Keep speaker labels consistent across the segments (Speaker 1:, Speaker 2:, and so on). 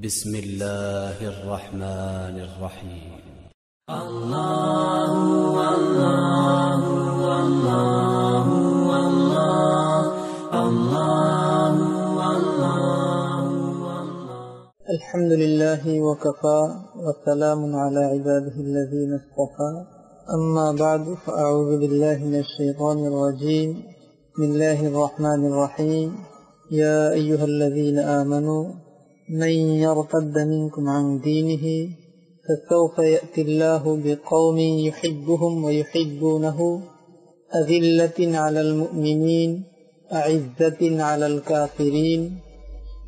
Speaker 1: بسم الله الرحمن الرحيم.
Speaker 2: الحمد لله وكفى وسلام على عباده الذين اصطفى. أما بعد فأعوذ بالله من الشيطان الرجيم. بسم الله الرحمن الرحيم. يا أيها الذين آمنوا من يرتد منكم عن دينه فسوف يأتي الله بقوم يحبهم ويحبونه. أذلة على المؤمنين أعزة على الكافرين.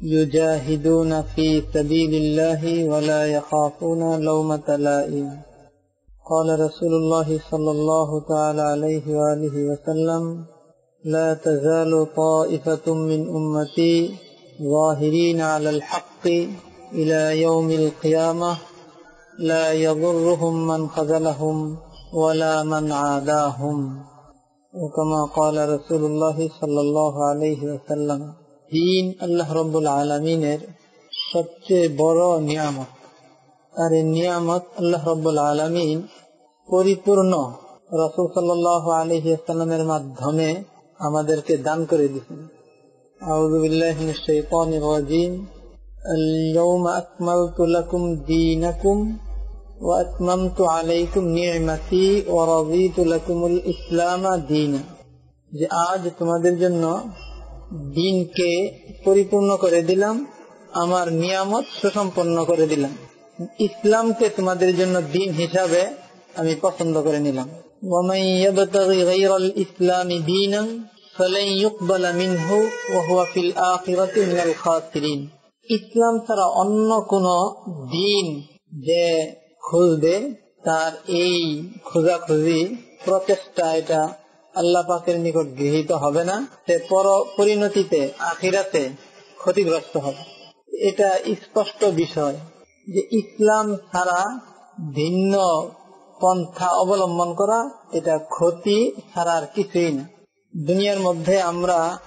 Speaker 2: يجاهدون في سبيل الله ولا يخافون لومة لائم. قال رسول الله صلى الله تعالى عليه وآله وسلم لا تزال طائفة من أمتي ظاهرين على الحق إلى يوم القيامة لا يضرهم من خذلهم ولا من عاداهم وكما قال رسول الله صلى الله عليه وسلم দিন আল্লাহ রব্বুল আলমিনের সবচেয়ে বড় নিয়ামত আর এই নিয়ামত আল্লাহ রব্বুল আলমিন পরিপূর্ণ রসুল সাল্লাহ আলহিমের মাধ্যমে আমাদেরকে দান করে দিয়েছেন أعوذ بالله من الشيطان الرجيم اليوم أكملت لكم دينكم وأتممت عليكم نعمتي ورضيت لكم الإسلام دينا যে আজ তোমাদের জন্য দিনকে পরিপূর্ণ করে দিলাম আমার নিয়ামত সুসম্পন্ন করে দিলাম ইসলামকে তোমাদের জন্য দিন হিসাবে আমি পছন্দ করে নিলাম ইসলাম ইসলাম ছাড়া অন্য কোন দিন যে খুঁজবে তার এই খোঁজাখুঁজি, প্রচেষ্টা এটা আল্লাহ পাকের নিকট গৃহীত হবে না। সে পর পরিণতিতে, আখিরাতে ক্ষতিগ্রস্ত হবে। এটা স্পষ্ট বিষয় যে ইসলাম ছাড়া ভিন্ন পন্থা অবলম্বন করা, এটা ক্ষতি ছাড়ার কিছুই না। দুনিয়ার মধ্যে আমরা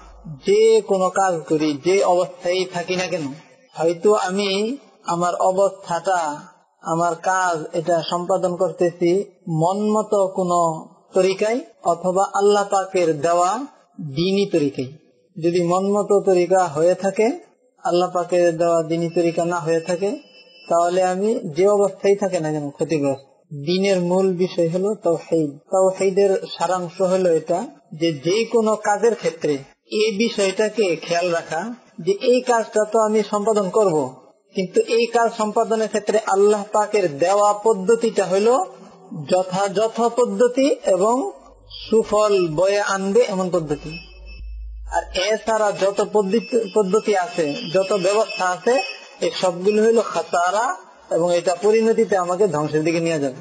Speaker 2: যে কোনো কাজ করি, যে অবস্থায় থাকি না কেন হয়তো আমি আমার অবস্থাটা, আমার কাজ এটা সম্পাদন করতেছি মন মতো কোনো তরিকায় অথবা আল্লাহ পাকের দেওয়া দিনই তরিকায়। যদি মন মতো তরিকা হয়ে থাকে, আল্লাহ পাকের দেওয়া দিনই তরিকা না হয়ে থাকে, তাহলে আমি যে অবস্থায় থাকে না কেন ক্ষতিগ্রস্ত? দিনের মূল বিষয় হলো তাওহিদ তাওহিদের সারাংশ হলো এটা যে যে কোনো কাজের ক্ষেত্রে এই বিষয়টাকে খেয়াল রাখা যে এই কাজটা তো আমি সম্পাদন করব। কিন্তু এই কাজ সম্পাদনের ক্ষেত্রে আল্লাহ পাকের দেওয়া পদ্ধতিটা হলো যথাযথ পদ্ধতি এবং সুফল বয়ে আনবে এমন পদ্ধতি। আর এছাড়া যত পদ্ধতি আছে, যত ব্যবস্থা আছে, এই সবগুলো হইল খাতারা এবং এটা পরিণতিতে আমাকে ধ্বংসের দিকে নিয়ে যাবে।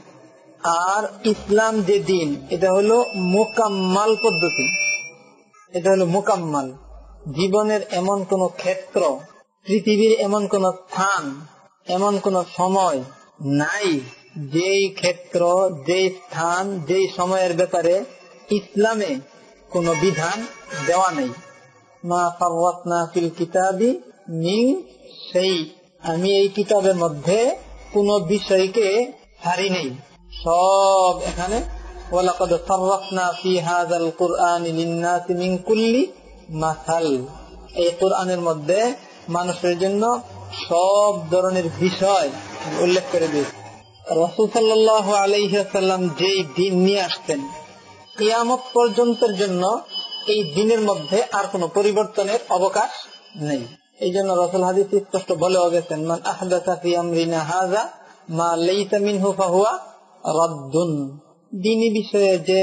Speaker 2: আর ইসলাম যে দিন, এটা হলো মোকাম্মাল পদ্ধতি। এটা হলো মোকাম্মাল। জীবনের এমন কোন ক্ষেত্র, পৃথিবীর এমন কোন স্থান, এমন কোন সময় নাই যেই ক্ষেত্র, যেই স্থান, যেই সময়ের ব্যাপারে ইসলামে কোন বিধান দেওয়া নেই। কিতাবি মিং সেই। আমি এই কিতাবের মধ্যে কোন বিষয়কে ছাড়ি নেই। সব এখানে, ওয়ালাকাদ সাররাফনা ফি হাযাল কুরআনি লিন-নাসি মিন কুল্লি মাসাল। এই কোরআনের মধ্যে মানুষের জন্য সব ধরনের বিষয় উল্লেখ করে দিয়েছে। রসুল সাল্লাহ আলহ্লাম যেই দিন নিয়ে আসতেন, কিয়ামত পর্যন্তের জন্য এই দিনের মধ্যে আর কোন পরিবর্তনের অবকাশ নেই। এই জন্য রসুল হাদিস স্পষ্ট বলেও গেছেন রদ্দুন। দিনী বিষয়ে যে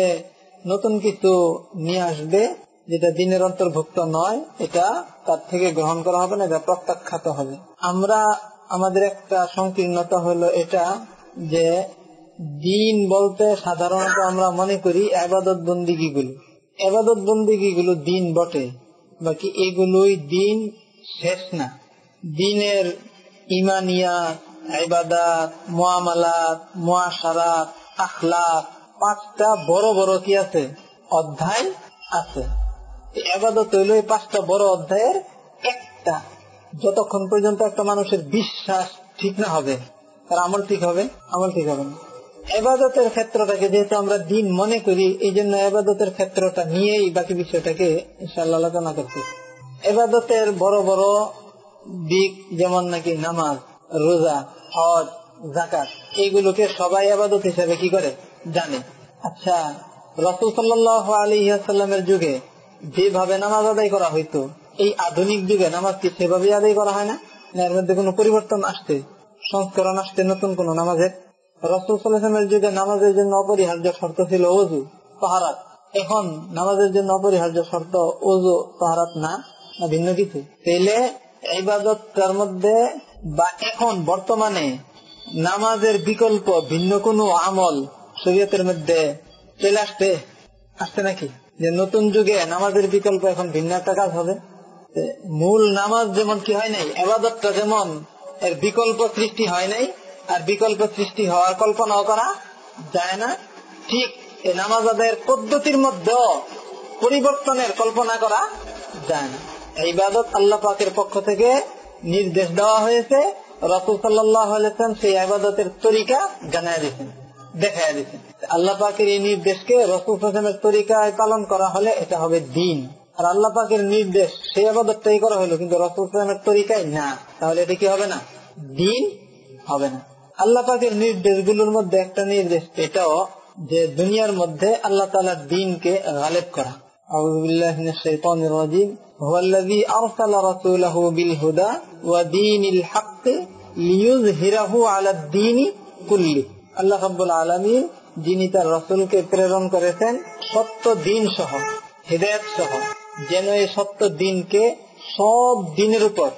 Speaker 2: নতুন কিছু নিয়ে আসবে যেটা দিনের অন্তর্ভুক্ত নয়, এটা তার থেকে গ্রহণ করা হবে না, এটা প্রত্যাখ্যাত হবে। আমরা, আমাদের একটা সংকীর্ণতা হলো এটা যে দিন বলতে সাধারণত আমরা মনে করি আবাদত বন্দিগি গুলো আবাদত বন্দিগি গুলো দিন বটে, বাকি এগুলোই দিন শেষ না। দিনের ইমানিয়া আবাদাত মোয়ামালাত মোয়াশারাত আখলাক, পাঁচটা বড় বড় কি আছে? অধ্যায় আছে। আবাদত হইল এই পাঁচটা বড় অধ্যায়ের একটা। যতক্ষণ পর্যন্ত একটা মানুষের বিশ্বাস ঠিক না হবে, তার আমল ঠিক হবে, আমল ঠিক হবে না। এবাদতের ক্ষেত্রটাকে যেহেতু আমরা দিন মনে করি এই জন্য এবাদতের ক্ষেত্রটা নিয়েই বাকি বিষয়টাকে ইনশাল্লাহ আলোচনা করতেছি এবাদতের বড় বড় দিক যেমন নাকি নামাজ, রোজা, হজ জাকাত এইগুলোকে সবাই আবাদত হিসাবে কি করে? জানে। আচ্ছা রসুল সাল্লাহ আলিহাসাল্লামের যুগে যেভাবে নামাজ আদায় করা হইতো, এই আধুনিক যুগে নামাজ কি সেভাবে আদায় করা হয় না? এর মধ্যে কোনো পরিবর্তন আসছে? সংস্করণ আসছে নতুন কোন নামাজের? রসুল সাল্লামের যুগে নামাজের জন্য অপরিহার্য শর্ত ছিল অজু পাহারাত এখন নামাজের জন্য অপরিহার্য শর্ত অজু পাহারাত না ভিন্ন কিছু? তাইলে ইবাদতটার মধ্যে বা এখন বর্তমানে নামাজের বিকল্প ভিন্ন কোন আমল শরীয়তের মধ্যে চলে আসতে, আসছে নাকি? যে নতুন যুগে নামাজের বিকল্প এখন ভিন্ন একটা কাজ হবে। মূল নামাজ যেমন কি হয় নাই এবাদতটা যেমন এর বিকল্প সৃষ্টি হয় নাই, আর বিকল্প সৃষ্টি হওয়ার কল্পনাও করা যায় না। ঠিক এই নামাজ আদায়ের পদ্ধতির মধ্যে পরিবর্তনের কল্পনা করা যায় না। এই ইবাদত আল্লাহ পাকের পক্ষ থেকে নির্দেশ দেওয়া হয়েছে। রসুল সাল্লাহ সেই আবাদতের তরিকা জানাই দিয়েছেন। দেখা দিয়েছেন আল্লাহ পাকের এই নির্দেশকে রসুল হাসেমের তরিকায় পালন করা হলে এটা হবে দিন আর আল্লাহ পাকের নির্দেশ সেই আবাদতটাই করা হলো কিন্তু রসুল হাসেমের তরিকায় না তাহলে এটা কি হবে না দিন হবে না আল্লাহ পাকের নির্দেশগুলোর মধ্যে একটা নির্দেশ এটাও যে দুনিয়ার মধ্যে আল্লাহ তালার দিনকে গালেব করা أعوذ بالله من الشيطان الرجيم هو الذي أرسل رسوله بالهدى ودين الحق ليظهره على الدين كله আল্লাহ রাব্বুল আলামিন যিনি তার রসুলকে প্রেরণ করেছেন সত্য দিন সহ, হৃদয়ত সহ, যেন এই সত্য দিনকে সব দিনের উপর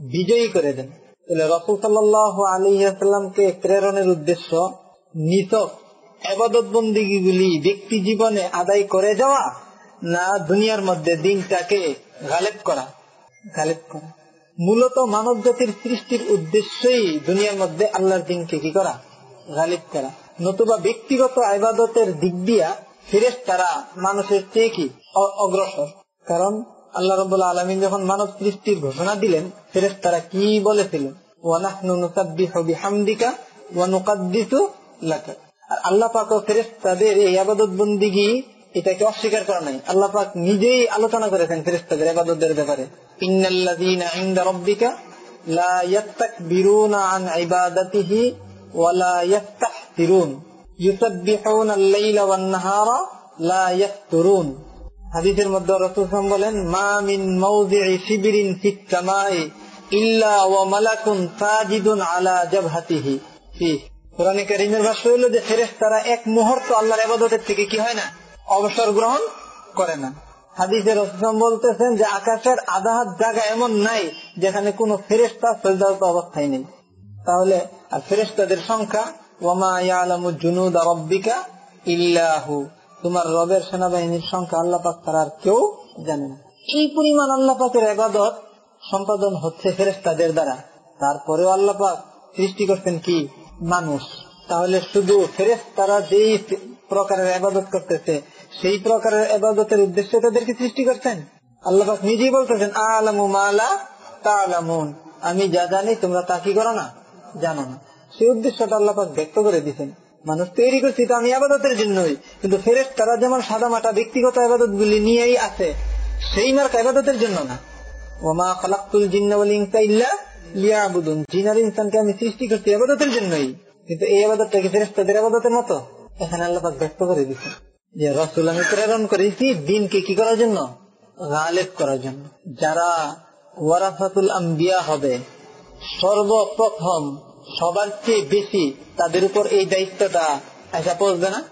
Speaker 2: বিজয়ী করে দেন। তাহলে রসুল সাল্লাহ আলিহাস্লামকে প্রেরণের উদ্দেশ্য নিতক আবাদত বন্দিগুলি ব্যক্তি জীবনে আদায় করে যাওয়া না দুনিয়ার মধ্যে দিনটাকে গালেব করা? গালেব করা। মূলত মানব জাতির সৃষ্টির উদ্দেশ্যই দুনিয়ার মধ্যে আল্লাহর দিনকে কি করা? গালিব করা? নতুবা ব্যক্তিগত আবাদতের দিক দিয়া ফিরেস তারা মানুষের চেয়ে কি অগ্রসর? কারণ আল্লাহ রব আলমিন যখন মানব সৃষ্টির ঘোষণা দিলেন ফেরেস তারা কি বলেছিল আল্লাহ তাদের এই এটাকে অস্বীকার করা নাই। আল্লাহ নিজেই আলোচনা করেছেন ফেরেস্তাদের আবাদতের ব্যাপারে। ইনদা রাব্বিকা আন ওয়া লা ইউসাব্বিহুনা আল-লাইলা ওয়ান-নাহারা লা ইয়াফতুরুন হাদিসের মধ্যে রাসূল বলেন, মা মাওযি'i শিবরিন ফিস সামাই ইল্লা ওয়া মালাকুন সাজিদুন আলা জাবহাতিহি। কোরআনে কারীমের ভাষ্য হলো যে, ফেরেশতারা এক মুহূর্ত আল্লাহর ইবাদতের থেকে কি হয় না? অবসর গ্রহণ করে না। হাদিসের রসম বলতেছেন যে, আকাশের আধা হাত জায়গা এমন নাই যেখানে কোন ফেরেস্তা অবস্থায় নেই। তাহলে আর ফেরেস্তাদের সংখ্যা তোমার রবের সেনাবাহিনীর সংখ্যা তার আর কেউ জানে না। এই পরিমাণ সম্পাদন হচ্ছে ফেরেস্তাদের দ্বারা। তারপরেও সৃষ্টি কি? মানুষ। তাহলে শুধু ফেরেস্তারা যেই প্রকারের আবাদত করতেছে, সেই প্রকারের আবাদতের উদ্দেশ্যে তাদেরকে সৃষ্টি করছেন? আল্লাহ নিজেই বলতেছেন, আলামু মালা তা আলামুন আমি যা জানি তোমরা তা কি করো না? জানো না সেই উদ্দেশ্যটা আল্লাহ ব্যক্ত করে দিচ্ছেন মানুষ তৈরি করছি তো আমি আবাদতের জন্যই, কিন্তু ফেরেস তারা যেমন সাদা মাটা ব্যক্তিগত আবাদত গুলি নিয়েই আছে, সেই মার্ক আবাদতের জন্য না। ওমা খালাকুল জিন্না ইল্লা জিনার ইনসানকে আমি সৃষ্টি করছি আবাদতের জন্যই, কিন্তু এই আবাদতটা কি ফেরেস্তাদের আবাদতের মতো? এখানে আল্লাপাক ব্যক্ত করে দিচ্ছেন যে রসুল আমি প্রেরণ করেছি দিনকে কি করার জন্য? গালেব করার জন্য। যারা ওয়ারাফাতুল আম্বিয়া হবে সর্বপ্রথম সবার চেয়ে বেশি তাদের উপর এই দায়িত্বটা আসা পড়বে না?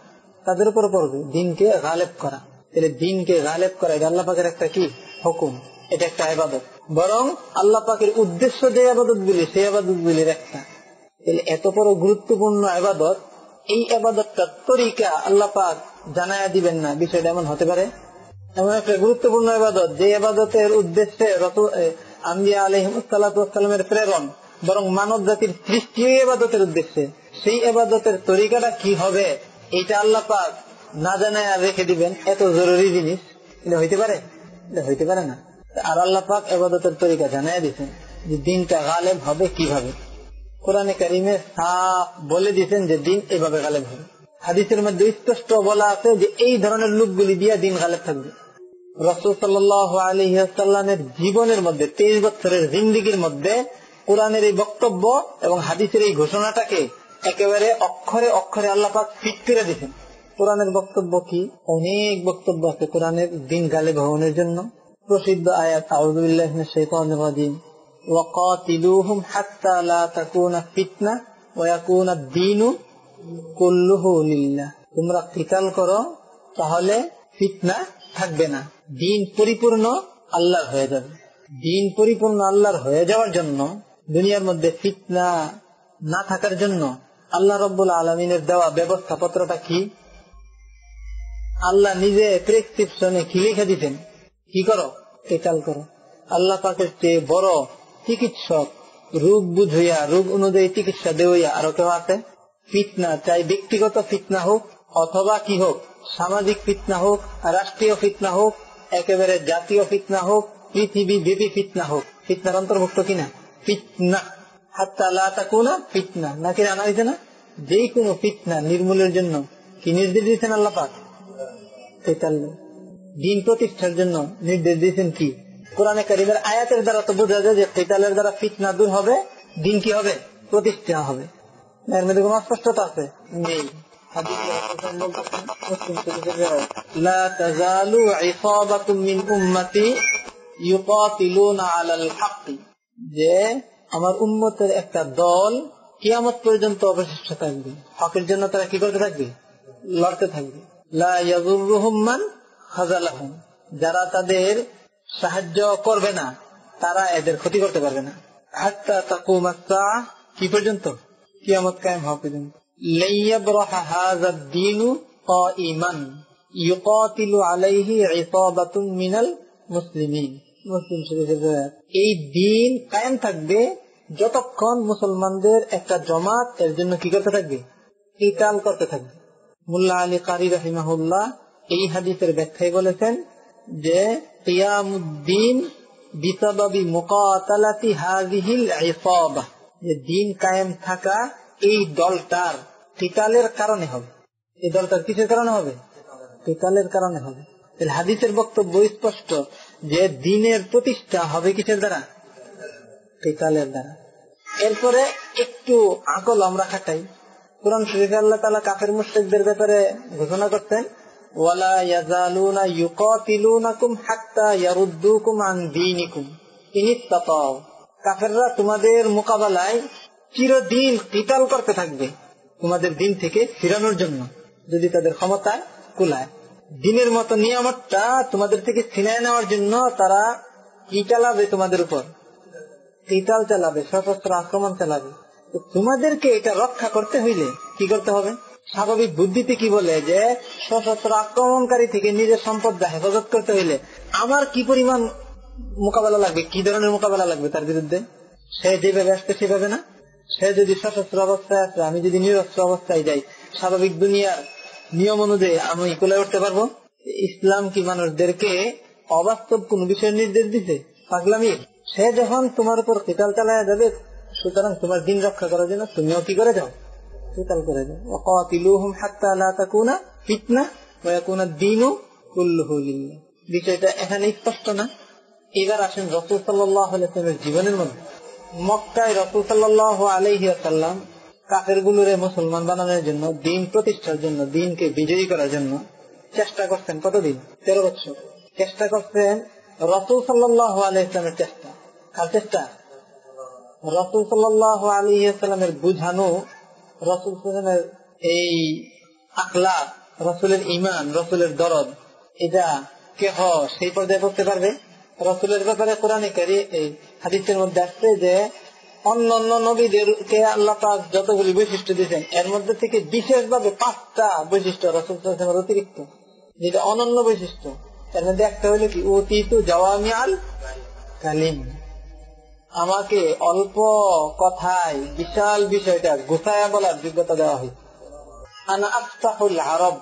Speaker 2: তাদের উপর পড়বে দিনকে গালেব করা। তাহলে দিনকে গালেব করা, এটা আল্লাহ একটা কি? হুকুম। এটা একটা আবাদত বরং আল্লাহ পাকের উদ্দেশ্য যে আবাদত গুলি, সেই আবাদত গুলির একটা। এত বড় গুরুত্বপূর্ণ আবাদত এই আবাদতটার তরিকা আল্লাহ পাক জানায়া দিবেন না। বিষয়টা এমন হতে পারে। এমন একটা গুরুত্বপূর্ণ আবাদত যে আবাদতের উদ্দেশ্যে আম্বিয়া প্রেরণ, বরং মানব জাতির সৃষ্টি আবাদতের উদ্দেশ্যে। সেই আবাদতের তরিকাটা কি হবে এইটা আল্লাহ পাক না জানায় রেখে দিবেন, এত জরুরি জিনিস। এটা হইতে পারে? এটা হইতে পারে না। আর আল্লাহ পাক আবাদতের তরিকা জানাই দিচ্ছেন যে দিনটা গালেব হবে কীভাবে। কোরআনে কারিমে সাফ বলে দিয়েছেন যে দিন এভাবে গালেব হবে। হাদিসের মধ্যে স্পষ্ট বলা আছে যে এই ধরনের লোকগুলি দিয়ে দিন গালেব থাকবে। রসুল সাল্লামের জীবনের মধ্যে তেইশ বছরের জিন্দিগির মধ্যে কোরআনের এই বক্তব্য এবং হাদিসের এই ঘোষণাটাকে একেবারে অক্ষরে অক্ষরে আল্লাপাক ফিট করে দিচ্ছেন কোরআনের বক্তব্য কি অনেক বক্তব্য আছে কোরআনের দিন গালে ভবনের জন্য প্রসিদ্ধ আয়াত আউদুল্লাহিম وقاتلوهم حتى لا تكون فتنة ويكون الدين كله لله তোমরা কিতাল করো তাহলে ফিতনা থাকবে না দিন পরিপূর্ণ আল্লাহর হয়ে যাবে। দিন পরিপূর্ণ আল্লাহর হয়ে যাওয়ার জন্য, দুনিয়ার মধ্যে ফিতনা না থাকার জন্য আল্লাহ রব্বুল আলমিনের দেওয়া ব্যবস্থাপত্রটা কি? আল্লাহ নিজে প্রেসক্রিপশনে কি লিখে দিতেন? কি করো? কেতাল করো। আল্লাহ পাকের চেয়ে বড় চিকিৎসক রোগ বুঝইয়া, রোগ অনুযায়ী চিকিৎসা দেওয়া আরও কেউ আছে? ফিতনা চাই ব্যক্তিগত ফিতনা হোক অথবা কি হোক, সামাজিক ফিতনা হোক, রাষ্ট্রীয় ফিতনা হোক একেবারে জাতীয় ফিতনা হোক, পৃথিবী ব্যাপী ফিতনা হোক, ফিতনার অন্তর্ভুক্ত কিনা? ফিতনা। হাত্তা আল্লাহ তাকুনা ফিতনা। নাকি জানা হয়েছে না? যে কোনো ফিতনা নির্মূলের জন্য। কি নির্দেশ দিয়েছেন আল্লাহ দিন প্রতিষ্ঠার জন্য নির্দেশ দিয়েছেন কি? কোরআনে কারিমের আয়াতের দ্বারা তো বোঝা যায় যে কেতালের দ্বারা ফিতনা দূর হবে, দিন কি হবে? প্রতিষ্ঠা হবে। এর মধ্যে কোন অস্পষ্টতা আছে? নেই। যে আমার একটা দল কিয়ামত পর্যন্ত অবশিষ্ট থাকবে। হকের জন্য তারা কি করতে থাকবে? লড়তে থাকবে। যারা তাদের সাহায্য করবে না, তারা এদের ক্ষতি করতে পারবে না। হাত্তা কি পর্যন্ত? কিয়ামত কায়েম হওয়া পর্যন্ত। এই দিন কায়েম থাকবে যতক্ষণ মুসলমানদের একটা জমাত এর জন্য কি করতে থাকবে? কিতাল করতে থাকবে। মুল্লা আলী কারি রহিমাহুল্লাহ এই হাদিসের ব্যাখ্যায় বলেছেন যে কিয়ামুদ্দিন বিসাবাবি মুকাতালাতি হাজিহিল যে দিন কায়েম থাকা এই দলটার কিতালের কারণে হবে। এই দলটার কিসের কারণে হবে? কিতালের কারণে হবে। হাদিসের বক্তব্য স্পষ্ট যে দিনের প্রতিষ্ঠা হবে কিসের দ্বারা? কিতালের দ্বারা। এরপরে একটু আকল আমরা খাটাই। কোরআন শরীফ আল্লাহ তালা কাফের মুশ্রিকদের ব্যাপারে ঘোষণা করতেন তোমাদের মোকাবেলায় চিরদিন কিতাল করতে থাকবে তোমাদের দিন থেকে ফিরানোর জন্য। যদি তাদের ক্ষমতা কুলায়। দিনের মতো নিয়ামতটা তোমাদের থেকে ছিনায় নেওয়ার জন্য তারা কি চালাবে তোমাদের উপর? কিতাল চালাবে, সশস্ত্র আক্রমণ চালাবে। তোমাদেরকে এটা রক্ষা করতে হইলে কি করতে হবে? স্বাভাবিক বুদ্ধিতে কি বলে যে, সশস্ত্র আক্রমণকারী থেকে নিজের সম্পদ হেফাজত করতে হইলে আমার কি পরিমাণ মোকাবেলা লাগবে? কি ধরনের মোকাবেলা লাগবে তার বিরুদ্ধে? সে যেভাবে আসতে সেভাবে না? সে যদি সশস্ত্র অবস্থায় আসে, আমি যদি নিরস্ত্র অবস্থায় যাই, স্বাভাবিক দুনিয়ার নিয়ম অনুযায়ী আমি কোলে উঠতে পারব? ইসলাম কি মানুষদেরকে অবাস্তব কোন বিষয়ের নির্দেশ দিছে? পাগলামি? সে যখন তোমার উপর কেতাল চালায় যাবে, সুতরাং তোমার দিন রক্ষা করার জন্য তুমিও কি করে যাও? কেতাল করে যাও। অকাতিলুহুম হাত্তা ফিতনা ওয়া ইয়াকুনা দ্বীনু কুল্লুহু লিল্লাহ। বিষয়টা এখানে স্পষ্ট না। এবার আসেন রসুল ওয়াসাল্লামের জীবনের মধ্যে। মক্কায় রসুল সাল্লাল্লাহু আলাইহি ওয়াসাল্লাম কাফের গুলোরে মুসলমান বানানোর জন্য, দিন প্রতিষ্ঠার জন্য, দিনকে বিজয়ী করার জন্য চেষ্টা করছেন কতদিন? তেরো বছর। চেষ্টা করছেন রসুল সাল্লাহ আলহিসের চেষ্টা। কার চেষ্টা? রসুল সাল্লাহ আলী বুঝানো, রসুল সালামের এই আখলা রসুলের ইমান রসুলের দরদ, এটা কেহ সেই পর্যায়ে করতে পারবে? রসুলের ব্যাপারে কোরআনে কারি হাদিসের মধ্যে আসছে যে অন্য অন্য নবীদেরকে আল্লাহ পাক যতগুলি বৈশিষ্ট্য দিয়েছেন, এর মধ্যে থেকে বিশেষভাবে পাঁচটা বৈশিষ্ট্য রসুল অতিরিক্ত। যেটা অনন্য বৈশিষ্ট্য। এর মধ্যে একটা হলো কি, অতীত জওয়ামিয়াল কালিম। আমাকে অল্প কথায় বিশাল বিষয়টা গুছায়া বলার যোগ্যতা দেওয়া হয়েছে। আরব।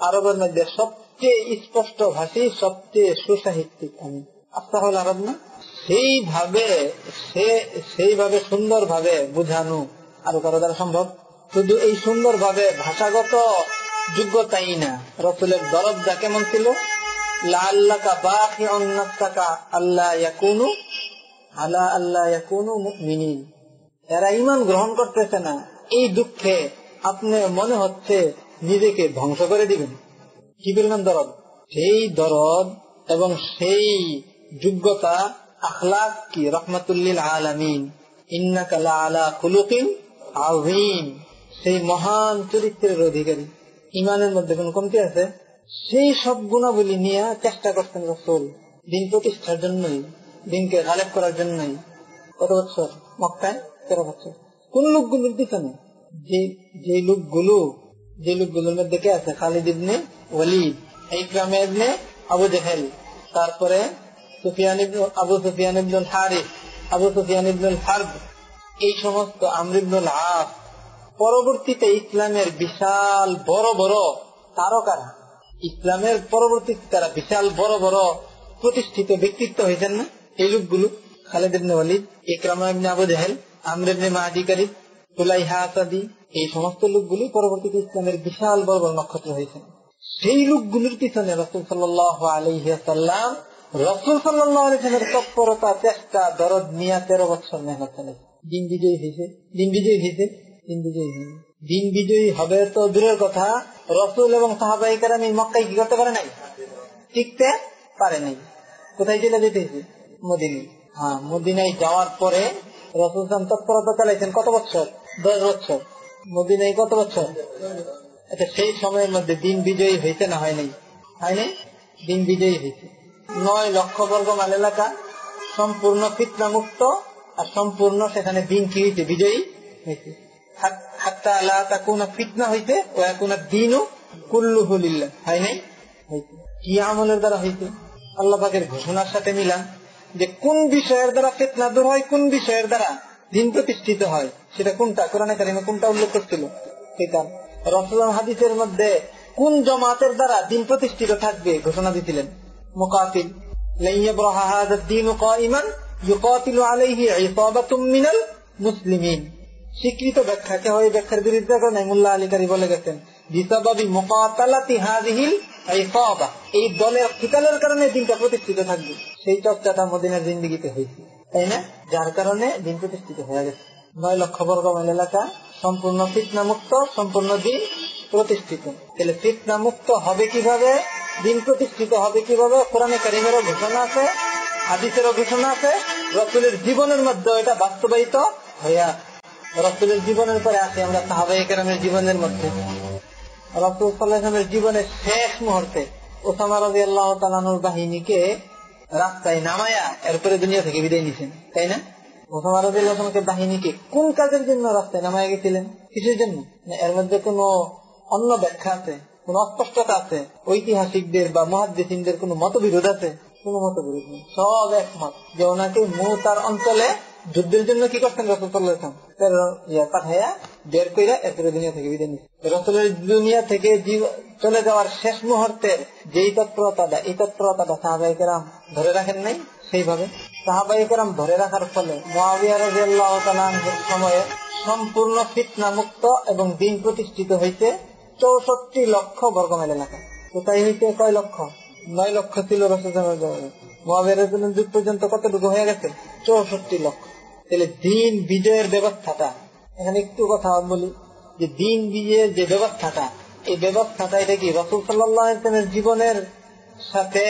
Speaker 2: আরবের মধ্যে সবচেয়ে স্পষ্ট ভাষী, সবচেয়ে সুসাহিত্যিক আমি। আফতাহুল আরব না? সেইভাবে সে, সেইভাবে সুন্দরভাবে বুঝানো আরও কারও দ্বারা সম্ভব। শুধু এই সুন্দরভাবে ভাষাগত যোগ্যতাই না, রসুলের দরজা কেমন ছিল? মনে হচ্ছে নিজেকে ধ্বংস করে দিবেন। কি পরিমাণ দরদ? সেই দরদ এবং সেই যোগ্যতা আখলাক কি রহমতুল্লিল আলমিন সেই মহান চরিত্রের অধিকারী। ইমানের মধ্যে কোন কমতি আছে? সেই সব গুণাবলী নিয়ে চেষ্টা করতেন রসুল। দিন প্রতিষ্ঠার জন্যই, দিনকে গালেব করার জন্যই। কত বছর? মক্কায় তেরো বছর। কোন লোকগুলোর পিছনে? যে যে লোকগুলো, যে লোকগুলোর মধ্যে কে আছে? খালিদ ইবনে ওয়ালিদ ইকরামে ইবনে আবু জেহেল। তারপরে Abu Sufyan ibnul Harith Abu Sufyan ibnul Harb, এই সমস্ত আমরিবনুল আস। পরবর্তীতে ইসলামের বিশাল বড় বড় তারকারা, ইসলামের পরবর্তীতে তারা বিশাল বড় বড় প্রতিষ্ঠিত ব্যক্তিত্ব হয়েছেন না? এই লোকগুলো খালেদ ইবনে ওয়ালিদ, ইকরামা আবু জাহেল, আমর ইবনে মাহাদি কারিব আসাদি, এই সমস্ত লোকগুলি পরবর্তীতে ইসলামের বিশাল বড় বড় নক্ষত্র হয়েছেন। সেই লোকগুলির পিছনে রসুল সাল্লাহ আলহিহাসাল্লাম রসুল সাল্লাহ আলহামের তৎপরতা, চেষ্টা, দরদ নিয়া তেরো বছর মেহনত দিন বিজয়ী হয়েছে দিন বিজয়ী হয়েছে দিন বিজয়ী হয়নি দিন বিজয়ী হবে তো দূরের কথা, রসুল এবং সাহাবাহিকার আমি কি করতে পারে নাই? টিকতে পারে নাই। কোথায় চলে যেতে হয়েছে মদিনী হ্যাঁ মদিনায় যাওয়ার পরে রসুল তৎপরতা চালাইছেন কত বছর? দশ বছর। মদিনায় কত বছর? আচ্ছা সেই সময়ের মধ্যে দিন বিজয়ী হয়েছে না হয়নি? হয়নি? দিন বিজয়ী হয়েছে নয় লক্ষ বর্গ মাল এলাকা সম্পূর্ণ ফিতনা মুক্ত আর সম্পূর্ণ সেখানে দিন কি হয়েছে বিজয়ী হয়েছে হাত্তা আল্লাহ তা কোন ফিতনা হইতে ও দিনও কুল্লু হলিল্লা হয় নাই? কি আমলের দ্বারা হইতে? ঘোষণার সাথে যে কোন বিষয়ের দ্বারা ফেতনা দূর হয়, কোন বিষয়ের দ্বারা দিন প্রতিষ্ঠিত হয়, সেটা কোনটা? কোরআনে কারিমে কোনটা উল্লেখ করছিল? সেটা রসুলাম হাদিসের মধ্যে কোন জমাতের দ্বারা দিন প্রতিষ্ঠিত থাকবে ঘোষণা দিছিলেন। মোকাফিল মুসলিমিন। স্বীকৃত ব্যাখ্যাকে হয় ব্যাখ্যার বিরুদ্ধে নাই? মুল্লা আলিকারি বলে গেছেন, বিসাবাবি এই দলের কিতালের কারণে দিনটা প্রতিষ্ঠিত থাকবে। সেই চর্চাটা মদিনার জিন্দিগিতে হয়েছে। তাই না? যার কারণে দিন প্রতিষ্ঠিত হয়ে গেছে। নয় লক্ষ বর্গ মাইল এলাকা, সম্পূর্ণ ফিতনা মুক্ত সম্পূর্ণ দিন প্রতিষ্ঠিত। তাহলে ফিতনা মুক্ত হবে কীভাবে? দিন প্রতিষ্ঠিত হবে কীভাবে? কোরআনে কারিমেরও ঘোষণা আছে, হাদিসেরও ঘোষণা আছে। রসুলের জীবনের মধ্যে এটা বাস্তবায়িত হইয়া রসুলের জীবনের পরে আসি আমরা সাহাবাই কেরামের জীবনের মধ্যে। রসুল সাল্লাহামের জীবনের শেষ মুহূর্তে ওসামা রাজি আল্লাহ তালানুর বাহিনীকে রাস্তায় নামায়া এরপরে দুনিয়া থেকে বিদায় নিছেন তাই না? ওসামা রাজি আল্লাহকে বাহিনীকে কোন কাজের জন্য রাস্তায় নামায়া গেছিলেন? কিসের জন্য? এর মধ্যে কোন অন্য ব্যাখ্যা আছে? কোন অস্পষ্টতা আছে? ঐতিহাসিকদের বা মহাদ্দেশিনদের কোন মতবিরোধ আছে? কোন মতবিরোধ নেই। সব একমত যে ওনাকে তার অঞ্চলে যুদ্ধের জন্য কি রসুল্লাহ পাঠাইয়া বের দুনিয়া থেকে বিদায় নিচ্ছে রসুলের দুনিয়া থেকে চলে যাওয়ার শেষ মুহূর্তের যেই তৎপরতাটা এই তৎপরতাটা সাহাবাহিকেরাম ধরে রাখেন নাই সেইভাবে। সাহাবাহিকেরাম ধরে রাখার ফলে সময়ে সম্পূর্ণ ফিতনা মুক্ত এবং দিন প্রতিষ্ঠিত হয়েছে চৌষট্টি লক্ষ বর্গমাইল এলাকা। কোথায় হয়েছে কয় লক্ষ? নয় লক্ষ ছিল যুগ পর্যন্ত কতটুকু হয়ে গেছে? চৌষট্টি লক্ষ। তাহলে দিন বিজয়ের ব্যবস্থাটা, এখানে একটু কথা বলি, যে দিন বিজয়ের যে ব্যবস্থাটা, এই ব্যবস্থাটা এটা কি রসুল সাল্লামের জীবনের সাথে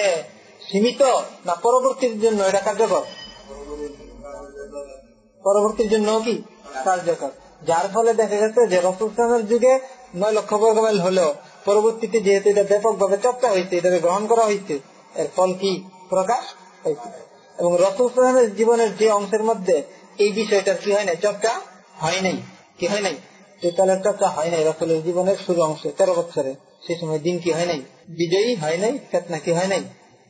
Speaker 2: সীমিত না পরবর্তীর জন্য এটা কার্যকর? পরবর্তীর জন্য কি কার্যকর? যার ফলে দেখা গেছে যে রসুল যুগে নয় লক্ষ বর্গ মাইল হলেও পরবর্তীতে যেহেতু এটা ব্যাপকভাবে চর্চা হয়েছে, এটাকে গ্রহণ করা হয়েছে, এর ফল কি? প্রকাশ হয়েছে। এবং রসুল সালামের জীবনের যে অংশের মধ্যে এই বিষয়টার কি হয় নাই? চর্চা হয় নাই। কি হয় নাই? তেতালের চর্চা হয় নাই রসুলের জীবনের শুরু অংশে, তেরো বছরে সে সময় দিন কি হয় নাই? বিজয়ী হয় নাই চেতনা কি হয় নাই?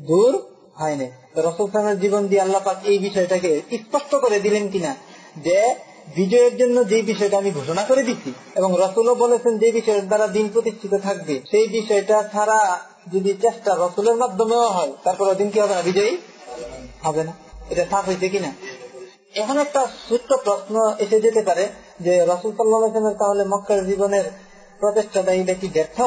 Speaker 2: দূর হয় নাই। রসুল সালামের জীবন দিয়ে আল্লাহ পাক এই বিষয়টাকে স্পষ্ট করে দিলেন কিনা? যে বিজয়ের জন্য যে বিষয়টা আমি ঘোষণা করে দিচ্ছি এবং রসুলও বলেছেন যে বিষয়ের দ্বারা দিন প্রতিষ্ঠিত থাকবে, সেই বিষয়টা ছাড়া যদি চেষ্টা রসুলের মাধ্যমেও হয় তারপর দিন কি হবে না? বিজয়ী? হবে না। এটা সাফ হয়েছে কিনা? এখন একটা ছোট্ট প্রশ্ন এসে যেতে পারে যে রসুল সাল্লামের তাহলে মক্কার জীবনের প্রচেষ্টাটা এটা কি ব্যর্থ?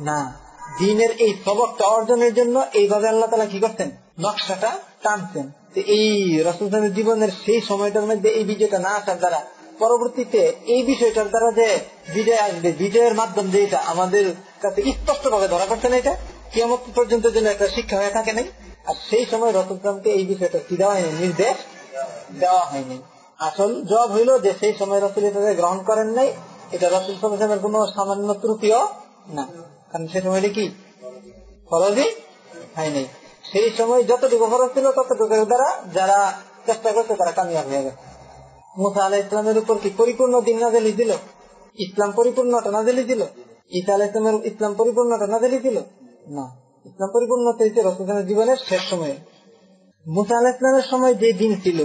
Speaker 2: না। দিনের এই সবকটা অর্জনের জন্য এইভাবে আল্লাহ তালা কি করতেন নকশাটা টানছেন। এই রসুল জীবনের সেই সময়টার মধ্যে এই বিজয়টা না আসার দ্বারা পরবর্তীতে এই বিষয়টার দ্বারা যে বিজয় আসবে, বিজয়ের মাধ্যম যে এটা আমাদের কাছে স্পষ্ট ভাবে ধরা পড়ছে না এটা। কিয়ামত পর্যন্ত যেন একটা শিক্ষা হয়ে থাকে নাই। আর সেই সময় রসুলকে এই বিষয়টা কি দেওয়া হয়নি, নির্দেশ দেওয়া হয়নি। আসল জবাব হইল যে সেই সময় রসুল এটাকে গ্রহণ করেন নাই, এটা রসুল সালামের কোন সামান্য ত্রুটিও না। কারণ সেই সময়টা কি? ফরজই হয় নাই সেই সময় যতটুকু ফরজ ছিল ততটুকুর দ্বারা যারা চেষ্টা করছে তারা কামিয়াব হয়ে গেছে। মুসা আলাহ ইসলামের উপর কি পরিপূর্ণ দিন নাজেলি দিল? ইসলাম পরিপূর্ণটা নাজেলি দিল? ঈসা আলাহ ইসলামের ইসলাম পরিপূর্ণটা নাজেলি দিল? না, ইসলাম পরিপূর্ণ হয়েছে রসুলের জীবনের শেষ সময়ে। মুসা আলাহ ইসলামের সময় যে দিন ছিল,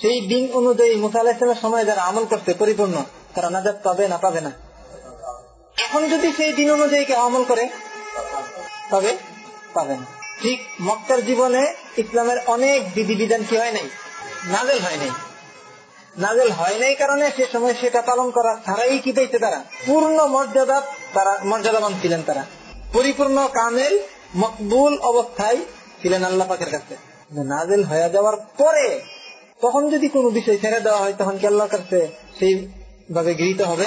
Speaker 2: সেই দিন অনুযায়ী মুসা আলাহ ইসলামের সময় যারা আমল করতে পরিপূর্ণ, তারা নাজাদ পাবে না পাবে না? এখন যদি সেই দিন অনুযায়ী কেউ আমল করে, তবে পাবে না। ঠিক মক্কার জীবনে ইসলামের অনেক বিধিবিধান কি হয় নাই? নাজেল হয় নাই। নাজেল হয় নাই কারণে সে সময় সেটা পালন করা ছাড়াই কি পেয়েছে তারা? পূর্ণ মর্যাদা তারা, মর্যাদাবান ছিলেন তারা। পরিপূর্ণ কামেল, মকবুল অবস্থায় ছিলেন আল্লাহ পাকের কাছে। নাজেল হয়ে যাওয়ার পরে তখন যদি কোনো বিষয় ছেড়ে দেওয়া হয়, তখন কি আল্লাহর কাছে সেই ভাবে গৃহীত হবে?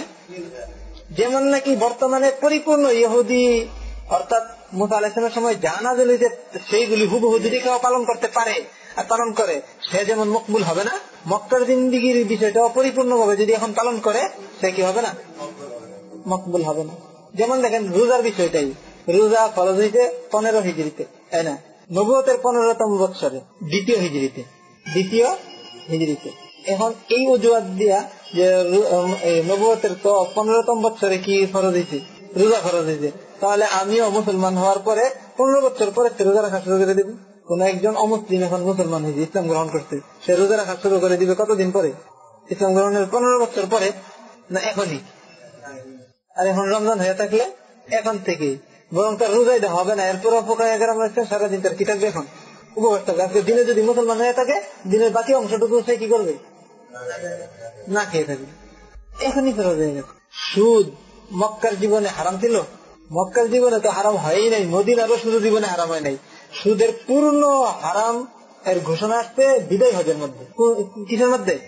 Speaker 2: যেমন নাকি বর্তমানে পরিপূর্ণ ইহুদি অর্থাৎ মুসা আলাইসলামের সময় যা নাজেল হয়েছে সেইগুলি হুবহু যদি কেউ পালন করতে পারে আর পালন করে, সে যেমন মকবুল হবে না, মক্কার জিন্দিগির বিষয়টা অপরিপূর্ণ ভাবে যদি এখন পালন করে, সে কি হবে না? মকবুল হবে না। যেমন দেখেন, রোজার বিষয়টাই। রোজা ফরজ হয়েছে পনেরো হিজড়িতে, তাই না? নবুয়তের পনেরোতম বৎসরে, দ্বিতীয় হিজড়িতে দ্বিতীয় হিজড়িতে। এখন এই অজুহাত দিয়া যে নবতের তো পনেরোতম বৎসরে কি ফরজ হয়েছে রোজা ফরজ হয়েছে তাহলে আমিও মুসলমান হওয়ার পরে পনেরো বছর পরে সে রোজা রাখা শুরু করে দেবো। কোন একজন অমুসলিম এখন মুসলমান হয়েছে, ইসলাম গ্রহণ করতে। সে রোজা রাখা শুরু করে দিবে কতদিন পরে? ইসলাম গ্রহণের পনেরো বছর পরে না এখনই? আর এখন রমজান হয়ে থাকলে এখন থেকে। বরং তার রোজাই দেওয়া হবে না এরপর রয়েছে সারাদিন তার কি থাকবে এখন? উপবাস থাকবে। আজকে দিনে যদি মুসলমান হয়ে থাকে, দিনের বাকি অংশটুকু সে কি করবে? না খেয়ে থাকবে। এখনই ফেরত হয়ে গেছে। সুদ মক্কার জীবনে হারাম ছিল? মক্কার জীবনে তো হারাম হয়ই নাই মদিনারও শুধু জীবনে হারাম হয় নাই। সুদের পূর্ণ হারাম এর ঘোষণা আসছে বিদায় হজের মধ্যে। কিসের মধ্যে?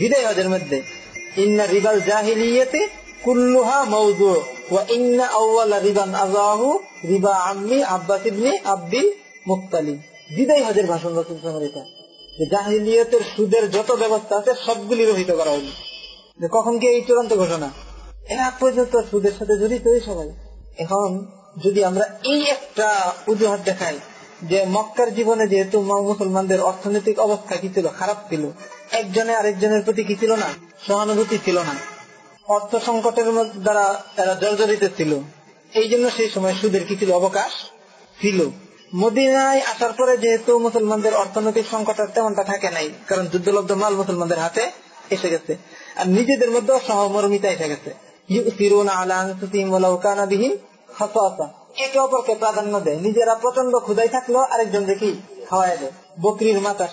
Speaker 2: বিদায় হজের মধ্যে। ইন্না রিবাল জাহিলিয়েতে কুল্লুহা মৌজু ওয়া ইন্না আউ্বালা রিবান আজাহু রিবা আম্মি আব্বাস ইবনি আব্দিল মুক্তালি বিদায় হজের ভাষণ রচন এটা। যে জাহিলিয়তের সুদের যত ব্যবস্থা আছে সবগুলি রহিত করা হল। কখন কি এই চূড়ান্ত ঘোষণা? এরা পর্যন্ত সুদের সাথে জড়িত সবাই। এখন যদি আমরা এই একটা অজুহাত দেখাই যে মক্কার জীবনে যেহেতু মুসলমানদের অর্থনৈতিক অবস্থা কি ছিল? খারাপ ছিল। একজনে আরেকজনের প্রতি কি ছিল না? সহানুভূতি ছিল না। অর্থ সংকটের দ্বারা তারা জর্জরিত ছিল। এই জন্য সেই সময় সুদের কি ছিল? অবকাশ ছিল। মদিনায় আসার পরে যেহেতু মুসলমানদের অর্থনৈতিক সংকট আর তেমনটা থাকে নাই, কারণ যুদ্ধলব্ধ মাল মুসলমানদের হাতে এসে গেছে। আর নিজেদের মধ্যে সহমর্মিতা এসে গেছে। একে অপরকে প্রাধান্য দেয়। নিজেরা প্রচণ্ড দেয়। বকরির মাথা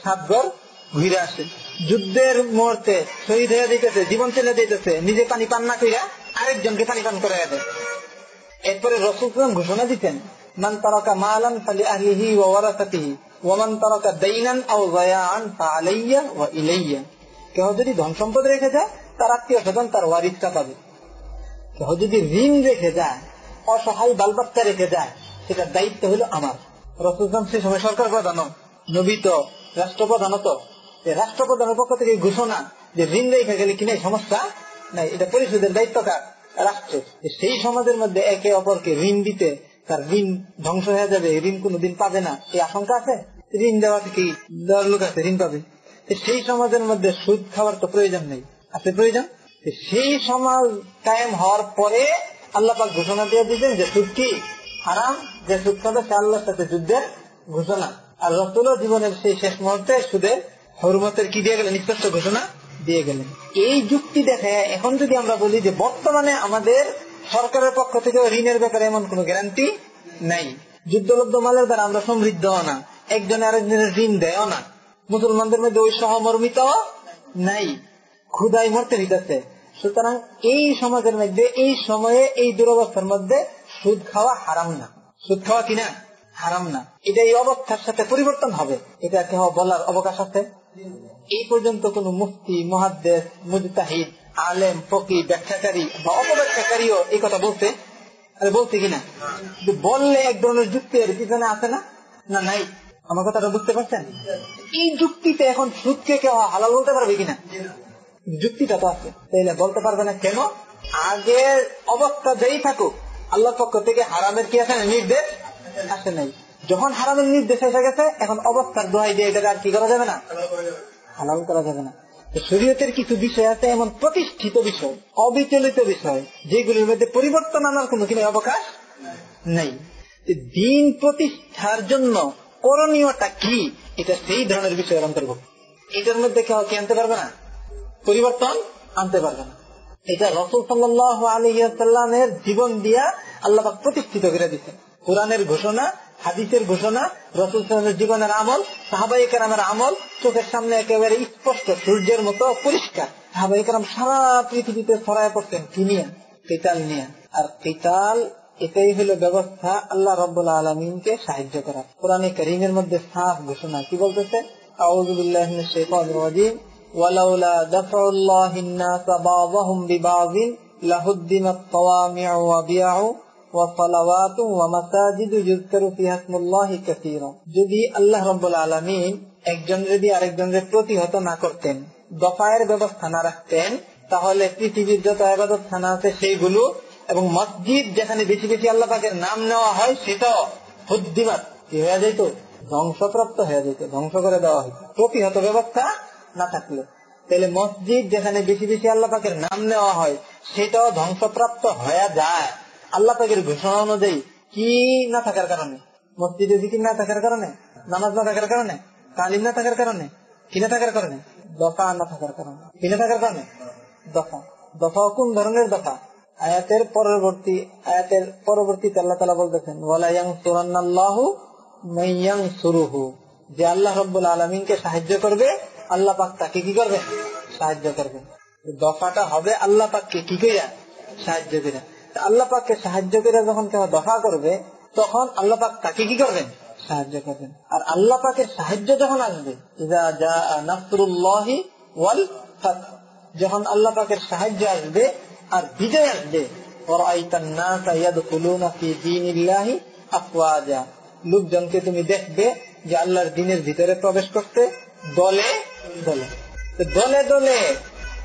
Speaker 2: ঘুরে আসে। যুদ্ধের মুহূর্তে শহীদ হয়ে দিতেছে জীবন চলে দিতেছে নিজে পানি পান না কইরা আরেকজনকে পানি পান করে দেয়। এরপরে রসুল ঘোষণা দিতেন, মান তারকা মালান ফালি আহলিহি ওয়া ওয়ারাসাতিহি ওয়া মান তারকা দাইনান আও যায়ান ফাআলাইয়া ওয়া ইলাইয়া। কেউ যদি ধন সম্পদ রেখে যায়, তার আত্মীয় স্বজন তার ওয়ারিসটা পাবে। কেউ যদি ঋণ রেখে যায় অসহায় বালবাচ্চা রেখে যায় সেটার দায়িত্ব হলো আমার। রসুলাম সে সময় সরকার প্রধান, নবী তো রাষ্ট্রপ্রধান তো। রাষ্ট্রপ্রধানের পক্ষ থেকে ঘোষণা যে ঋণ রেখে গেলে কিনে সমস্যা নাই, এটা পরিশোধের দায়িত্ব কার রাষ্ট্রের। সেই সমাজের মধ্যে একে অপরকে ঋণ দিতে তার ঋণ ধ্বংস হয়ে যাবে ঋণ কোনদিন পাবে না। এই আশঙ্কা আছে? ঋণ দেওয়া থেকে দেওয়ার লোক আছে, ঋণ পাবে। সেই সমাজের মধ্যে সুদ খাওয়ার তো প্রয়োজন নেই। আছে প্রয়োজন? সেই সমাজ টাইম হওয়ার পরে আল্লাহ ঘোষণা দিয়ে দিতেন যে সুদ কি হারাম, যে সুদ সে আল্লাহর সাথে যুদ্ধের ঘোষণা। আর রসুল জীবনের সেই শেষ মুহূর্তে সুদের হরমতের কি দিয়ে গেলেন? স্পষ্ট ঘোষণা দিয়ে গেলেন। এই যুক্তি দেখে এখন যদি আমরা বলি যে বর্তমানে আমাদের সরকারের পক্ষ থেকে ঋণের ব্যাপারে এমন কোন গ্যারান্টি নাই। যুদ্ধলব্ধ মালের দ্বারা আমরা সমৃদ্ধ না। একজনে আরেকজনের ঋণ দেয় না। মুসলমানদের মধ্যে ওই সহমর্মিতা নাই। ক্ষুদাই মরতে হইতেছে। সুতরাং এই সমাজের মধ্যে, এই সময়ে এই দুরবস্থার মধ্যে সুদ খাওয়া হারাম না। সুদ খাওয়া কিনা হারাম না। এটা এই অবস্থার সাথে পরিবর্তন হবে। এটা কেহ বলার অবকাশ আছে? এই পর্যন্ত কোন মুফতি মহাদ্দেশ মুজতাহিদ, আলেম ফকি ব্যাখ্যাকারী বা অপব্যাখ্যাকারীও এই কথা বলছে? আরে বলছে কিনা বললে এক ধরনের যুক্তি এর পিছনে আছে না? না, নাই। আমার কথাটা বুঝতে পারছেন? এই যুক্তিতে এখন সুদকে কেউ হালাল বলতে পারবে কিনা যুক্তিটা তো আছে। তাইলে বলতে পারবে না কেন? আগের অবস্থা যেই থাকুক আল্লাহ পক্ষ থেকে হারামের কি আছে নির্দেশ? আসে নাই। যখন হারামের নির্দেশ এসে গেছে, এখন অবস্থার দোহাই দিয়ে এটাকে আর কি করা যাবে না? হালাল করা যাবে না। শরীয়তের কিছু বিষয় আছে, এমন প্রতিষ্ঠিত বিষয়, অবিচলিত বিষয়, যেগুলির মধ্যে পরিবর্তন আনার কোনো কিনা অবকাশ নেই। দিন প্রতিষ্ঠার জন্য করণীয়টা কি? এটা সেই ধরনের বিষয়ের অন্তর্ভুক্ত। এটার মধ্যে কেউ কি আনতে পারবে না? পরিবর্তন আনতে পারবে না। এটা রসুল সাল্লাহ আলহিয়াল্লামের জীবন দিয়া আল্লাহ প্রতিষ্ঠিত করে দিচ্ছেন কোরআনের ঘোষণা, হাদিসের ঘোষণা, রসুল সাল্লামের জীবনের আমল সাহাবাই কেরামের আমল, চোখের সামনে একেবারে স্পষ্ট, সূর্যের মতো পরিষ্কার। সাহাবাই কেরাম সারা পৃথিবীতে ছড়ায় পড়তেন, কি নিয়ে? কেতাল নিয়ে। আর কেতাল এটাই হলো ব্যবস্থা আল্লাহ রব্বুল্লা আলমিনকে সাহায্য করা। কোরআনে করিমের মধ্যে সাফ ঘোষণা কি বলতেছে? আউজুবিল্লাহ রাজিম। ولولا دفع الله الناس بعضهم ببعض لهدمت صوامع وبيع وصلوات ومساجد يذكر فيها اسم الله كثيرا যদি আল্লাহ রব্বুল আলমিন একজন যদি আরেকজনের প্রতিহত না করতেন দফায়ের ব্যবস্থা না রাখতেন তাহলে পৃথিবীর যত আবাদত থানা আছে সেইগুলো এবং মসজিদ যেখানে বেশি বেশি আল্লাহ পাকের নাম নেওয়া হয় সেটাও হুদ্দিমাত কি হয়ে যেত ধ্বংসপ্রাপ্ত হয়ে যেত ধ্বংস করে দেওয়া হইত প্রতিহত ব্যবস্থা না থাকলে। তাহলে মসজিদ যেখানে বেশি বেশি আল্লাহ পাকের নাম নেওয়া হয়, সেটাও ধ্বংসপ্রাপ্ত হয়ে যায়। আল্লাহ পাকের ঘোষণা অনুযায়ী কি না থাকার কারণে? মসজিদে জিকির না থাকার কারণে? নামাজ না থাকার কারণে? তালিম না থাকার কারণে? কি না থাকার কারণে? দফা না থাকার কারণে। কি না থাকার কারণে? দফা। দফা কোন ধরনের দফা? আয়াতের পরবর্তী, আয়াতের পরবর্তীতে আল্লাহ তালা বলতেছেন ওয়ালাইয়াং সুরান্নাল্লাহু মাইয়াং সুরুহু যে আল্লাহ রব্বুল আলমিনকে সাহায্য করবে আল্লাহ পাক তাকে কি করবে? সাহায্য করবে। দফাটা হবে আল্লাহ পাককে কি করিয়া সাহায্য করে আল্লাহ পাককে সাহায্য করে যখন কেউ দফা করবে, তখন আল্লাহ পাক তাকে কি করবেন? সাহায্য করবেন। আর আল্লাহ পাকের সাহায্য যখন আসবে যখন আল্লাহ পাকের সাহায্য আসবে আর বিজয় আসবে লোকজনকে তুমি দেখবে যে আল্লাহর দিনের ভিতরে প্রবেশ করতে, দলে দলে। দলে দলে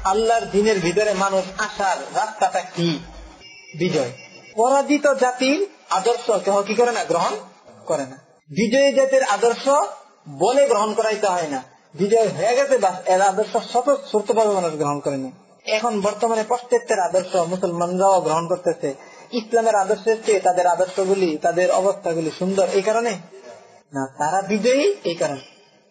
Speaker 2: আল্লাহর দিনের ভিতরে মানুষ আসার রাস্তাটা কি? বিজয়। পরাজিত জাতির আদর্শ কেহ কি করে না? গ্রহণ করে না। বিজয়ী জাতির আদর্শ বলে গ্রহণ করাইতে হয় না। বিজয় হয়ে গেছে এর আদর্শ ছোটভাবে মানুষ গ্রহণ করেনি এখন বর্তমানে প্রত্যেকের আদর্শ মুসলমানরাও গ্রহণ করতেছে। ইসলামের আদর্শের চেয়ে তাদের আদর্শগুলি, তাদের অবস্থাগুলি সুন্দর এই কারণে? না, তারা বিজয়ী এই কারণে।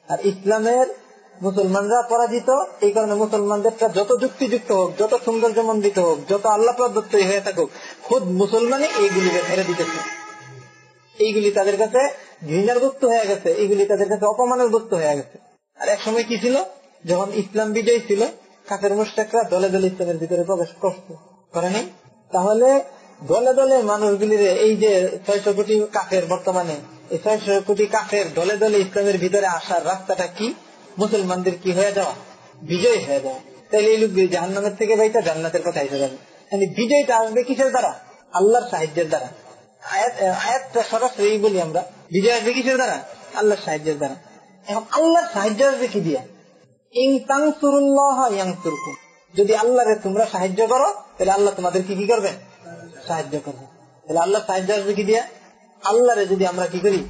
Speaker 2: আর ইসলামের মুসলমানরা পরাজিত, এই কারণে মুসলমানদেরটা যত যুক্তিযুক্ত হোক, যত সৌন্দর্য মন্ডিত হোক, যত আল্লাহ প্রদত্ত হয়ে থাকুক, খুদ মুসলমানই এইগুলিকে ছেড়ে দিতেছে। এইগুলি তাদের কাছে ঘৃণার বস্তু হয়ে গেছে, এইগুলি তাদের কাছে অপমানের বস্তু হয়ে গেছে। আর এক সময় কি ছিল? যখন ইসলাম বিজয় ছিল কাকের মুস্তাকরা দলে দলে ইসলামের ভিতরে প্রবেশ করছে। করে নাই? তাহলে দলে দলে মানুষগুলির এই যে ছয়শো কোটি কাকের বর্তমানে, এই ছয়শো কোটি কাকের দলে দলে ইসলামের ভিতরে আসার রাস্তাটা কি? মুসলমানদের কি হয়ে যাওয়া? বিজয় হয়ে যাওয়া। তাহলে এই লোকগুলি জাহান্নামের থেকে বাইটা জান্নাতের কথা এসে যাবে। বিজয়টা আসবে কিসের দ্বারা? আল্লাহর সাহায্যের দ্বারা। আয়াতটা সরাসরি বলি আমরা। বিজয় আসবে কিসের দ্বারা? আল্লাহর সাহায্যের দ্বারা। এখন আল্লাহর সাহায্য আসবে কি দিয়া? যদি আল্লাহরে তোমরা সাহায্য করো তাহলে আল্লাহ তোমাদের কি কি করবেন সাহায্য করবে। তাহলে আল্লাহ সাহায্য আসবে কি দিয়া? আল্লাহরে যদি আমরা কি করি?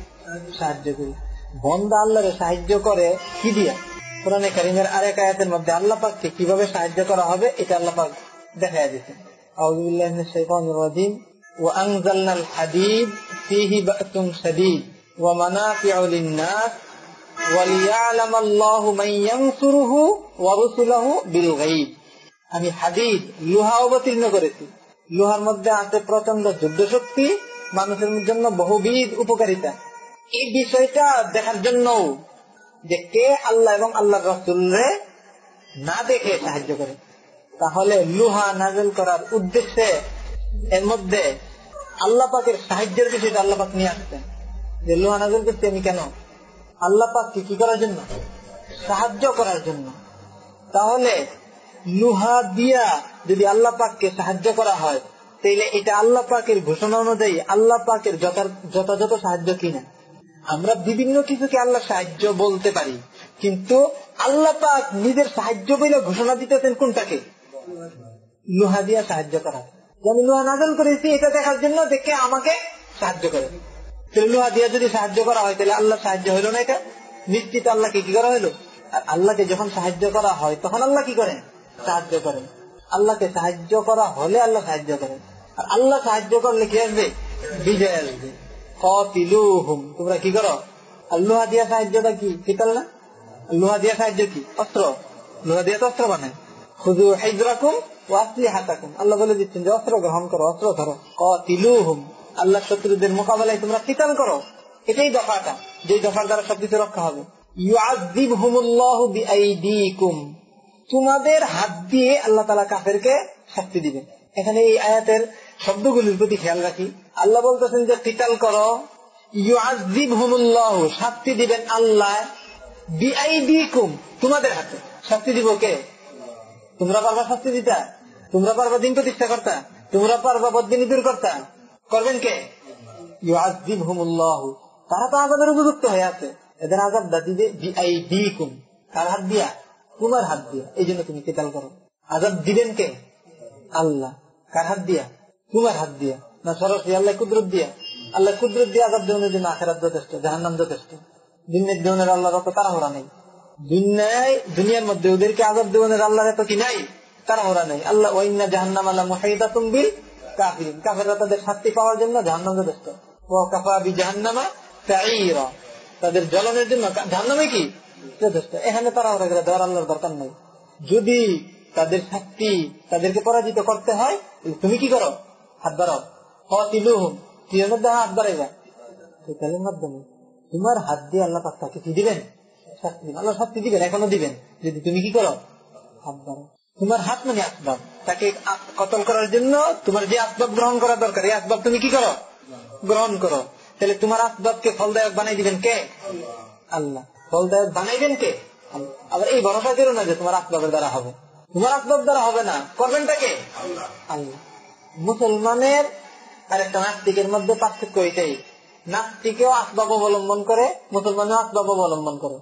Speaker 2: সাহায্য করি। বন্দা আল্লাহরে সাহায্য করে কি দিয়া কোরআনে কারিমের আরেক আয়াতের মধ্যে আল্লাহ পাককে কিভাবে সাহায্য করা হবে এটা আল্লাহ পাক দেখা দিচ্ছে আউযুবিল্লাহি মিনাশ শাইতানির রাজিম وأنزلنا الحديد فيه بأس شديد ومنافع للناس وليعلم الله من ينصره ورسله بالغيب আমি হাদিদ লোহা অবতীর্ণ করেছি লোহার মধ্যে আছে প্রচন্ড যুদ্ধ শক্তি মানুষের জন্য বহুবিধ উপকারিতা এই বিষয়টা দেখার জন্য যে কে আল্লাহ এবং আল্লাহ রসুলরে না দেখে সাহায্য করে। তাহলে লুহা নাজল করার উদ্দেশ্যে এর মধ্যে আল্লাহ পাকের সাহায্যের বিষয়টা আল্লাহ পাক নিয়ে আসতেন যে লোহা নাজল করছি আমি কেন? আল্লাহ পাককে কি করার জন্য? সাহায্য করার জন্য। তাহলে লোহা দিয়া যদি আল্লাহ পাককে সাহায্য করা হয় তাহলে এটা আল্লাহ পাকের ঘোষণা অনুযায়ী আল্লাহ পাকের যথাযথ সাহায্য কিনা? আমরা বিভিন্ন কিছুকে আল্লাহ সাহায্য বলতে পারি, কিন্তু আল্লাহ পাক নিজের সাহায্য বলে ঘোষণা দিতেছেন কোনটাকে? লোহা দিয়া সাহায্য করা। আমি লোহা নাজল করেছি, এটা দেখার জন্য দেখে আমাকে সাহায্য করে। লোহা দিয়া যদি সাহায্য করা হয়, তাহলে আল্লাহ সাহায্য হইল না এটা? নিশ্চিত আল্লাহকে কি করা হইল? আর আল্লাহকে যখন সাহায্য করা হয়, তখন আল্লাহ কি করেন? সাহায্য করেন। আল্লাহকে সাহায্য করা হলে আল্লাহ সাহায্য করেন। আর আল্লাহ সাহায্য করলে কি আসবে? বিজয় আসবে। তোমরা কি করো? লোহা দিয়া সাহায্যটা কি? কিতাল না? লোহা দিয়া সাহায্য কি? অস্ত্র। লোহা দিয়া তো অস্ত্র বানায়। খুদু হাইজরাকুম ওয়াসলি হাতাকুম আল্লাহ বলে দিচ্ছেন যে অস্ত্র গ্রহণ করো, অস্ত্র ধরো। হুম আল্লাহ শত্রুদের মোকাবেলায় তোমরা কিতাল করো। এটাই দফাটা যে দফার দ্বারা সবকিছু রক্ষা হবে। তোমাদের হাত দিয়ে আল্লাহ তালা কাফেরকে শাস্তি দিবেন। এখানে এই আয়াতের শব্দগুলির প্রতি খেয়াল রাখি। আল্লাহ বলতেছেন যে কিতাল করো। শাস্তি দিবেন আল্লাহ তোমাদের হাতে। শাস্তি দিব কে? তোমরা পারবা শাস্তি দিতা? তোমরা পারবা দিন প্রতিষ্ঠা করতা? তোমরা পারবা বদিনী দূর করতা? করবেন কে? তারা তো আজাদের উপযুক্ত হয়ে আছে। এদের আজাদ দিবে বিআইডিকুম কার হাত দিয়া? তোমার হাত দিয়া। এই জন্য তুমি কেতাল করো। আজাদ দিবেন কে? আল্লাহ। কার হাত দিয়া? তোমার হাত দিয়া। আল্লাহ কুদরত দিয়া। আল্লাহ কুদরত দিয়ে জন্য আখেরাত যথেষ্ট, জাহান্নাম যথেষ্ট। দিনের আল্লাহর অত তাড়াহড়া নেই। দুনিয়ায়, দুনিয়ার মধ্যে ওদেরকে দেওয়ানের আল্লাহর এত কি নাই? তাড়াহড়া নেই। আল্লাহ জাহান্নাম আল্লাহ কাফির কাফেররা তাদের শাস্তি পাওয়ার জন্য জাহান্নাম যথেষ্ট। ও কাফা বি জাহান্নামা তাদের জ্বলনের জন্য জাহান্নামে কি? যথেষ্ট। এখানে ওরা গেলে দেওয়ার আল্লাহর দরকার নেই। যদি তাদের শক্তি তাদেরকে পরাজিত করতে হয়, তুমি কি করো? হাত বাড়াও। তোমার হাত দিয়ে আল্লাহ তাকে কি দিবেন? আল্লাহ শাস্তি দিবেন, এখনও দিবেন। যদি তুমি কি করো? তোমার হাত মানে আসবাব। তাকে কতল করার জন্য তোমার যে আসবাব গ্রহণ করা দরকার, এই আসবাব তুমি কি করো? গ্রহণ করো। তাহলে তোমার আসবাবকে ফলদায়ক বানাই দিবেন কে? আল্লাহ। ফলদায়ক বানাইবেন কে? আবার এই ভরসা করো না যে তোমার আসবাবের দ্বারা হবে। তোমার আসবাব দ্বারা হবে না। করবেনটা কে? আল্লাহ। মুসলমানের আর একটা নাস্তিকের মধ্যে পার্থক্য এটাই। নাস্তিকেও আসবাব অবলম্বন করে, মুসলমানেও আসবাব অবলম্বন করে।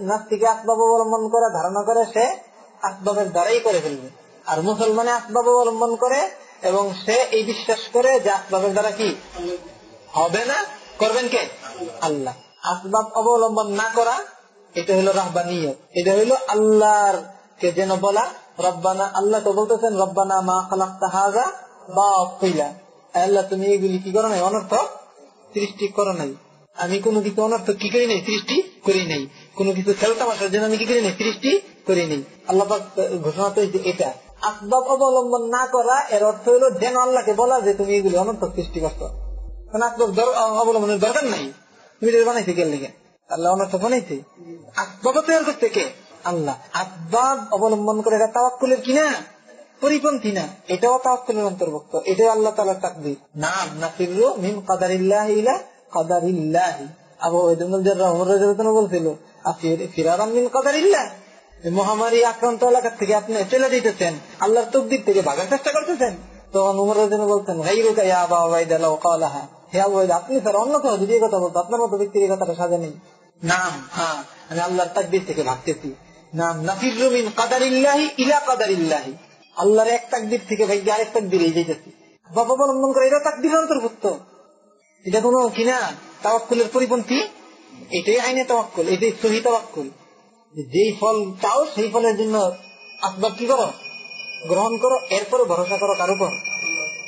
Speaker 2: নাস্তিকে আসবাব অবলম্বন করে ধারণা করে সে আসবাবের দ্বারাই করে ফেলবে। আর মুসলমানে আসবাব অবলম্বন করে এবং সে এই বিশ্বাস করে যে আসবাবের দ্বারা কি? হবে না? করবেন কে? আল্লাহ। আসবাব অবলম্বন না করা, এটা হলো রাহবানিয়ত। এটা হইল আল্লাহর কে যেন বলা, রব্বানা আল্লাহ তো বলতেছেন, রব্বানা মা খালাক তাহাজা বা আল্লাহ তুমি এগুলি কি করো নাই? অনর্থক সৃষ্টি করো নাই। আমি কোনো কিছু অনর্থক কি করি নাই? সৃষ্টি করি নাই। কোনো কিছু খেলতামাশার জন্য আমি কি করি নাই? সৃষ্টি করি নাই। আল্লাহ ঘোষণা তো এটা। আসবাব অবলম্বন না করা এর অর্থ হলো যেন আল্লাহকে বলা যে তুমি এগুলি অনর্থক সৃষ্টি করছ। কারণ আসবাব অবলম্বনের দরকার নাই। তুমি যদি বানাইছে কে লেগে? আল্লাহ অনর্থ বানাইছে। আসবাব তৈরি করতে কে? আল্লাহ। আসবাব অবলম্বন করে এটা তাওয়াক্কুলের কিনা? পরিপন্থী না। এটাও তাওয়াক্কুলের অন্তর্ভুক্ত। এটাও আল্লাহ তালার তাকবি নাম নাফিরু মিন কাদারিল্লাহ ইলা কাদারিল্লাহ। বলছিল ফিরারাম মিন কাদারিল্লাহ। মহামারী আক্রান্ত এলাকার থেকে আপনি দিতেছেন। আল্লাহর তকদির থেকে ভাগার চেষ্টা করতেছেন। তখন উমর বলছেন হে আবু আপনি স্যার অন্য যদি কথা বলতো, আপনার মতো ব্যক্তির এই কথাটা সাজে নেই। নাম হ্যাঁ আমি আল্লাহর তাকদির থেকে ভাগতেছি। নাম নাফিরুমিন কাদারিল্লাহি ইলা কাদারিল্লাহি। আল্লাহর এক তাকদির থেকে ভাই আরেক তাকদির এই যেতেছি বাবা অবলম্বন করে, এটা তাকদির অন্তর্ভুক্ত। এটা কোনো কিনা তাওয়াক্কুলের পরিপন্থী? এটাই আইনে তাওয়াক্কুল, এটাই সহি তাওয়াক্কুল। যেই ফল চাও, সেই ফলের জন্য আসবাব কি করো? গ্রহণ করো এরপরে ভরসা করো কার উপর?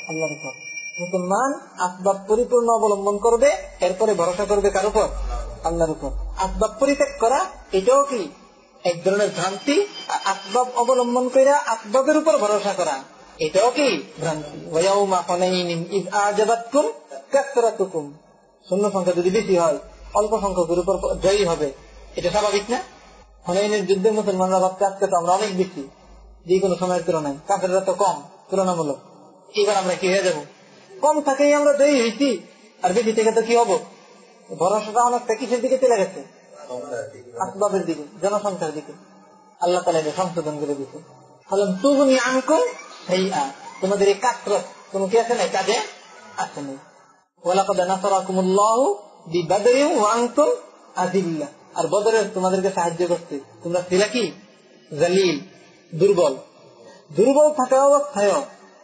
Speaker 2: আল্লাহর উপর। মুসলমান আসবাব পরিপূর্ণ অবলম্বন করবে, এরপরে ভরসা করবে কার উপর? আল্লাহর উপর। আসবাব পরিত্যাগ করা, এটাও কি এক ধরনের ভ্রান্তি, আসবাব অবলম্বন করে আসবাবের উপর ভরসা করা। এটাও কি? ভ্রান্তি। শূন্য সংখ্যা যদি বেশি হয়, অল্প সংখ্যকের উপর জয়ী হবে। এটা স্বাভাবিক না? হুনাইনের যুদ্ধে মুসলমানরা ভাবতে আজকে তো আমরা অনেক বেশি। যে কোনো সময়ের তুলনায়। কাফেররা তো কম, তুলনামূলক। এবার আমরা কি হয়ে যাব? কম থাকেই আমরা জয়ী হয়েছি আর বেশি থেকে তো কি হব? ভরসাটা অনেকটা কিসের দিকে চলে গেছে? আসবাবের দিকে, জনসংখ্যার দিকে। আল্লাহ তালা এটা সংশোধন করে দিতে ফলন তুগুনি আঙ্ক সেই তোমাদের এই কাসরত কোনো কি আছে না কাজে আছে আদিল্লা আর বদরের তোমাদেরকে সাহায্য করতে তোমরা ছিল কি? জালিল, দুর্বল। দুর্বল থাকা অবস্থায়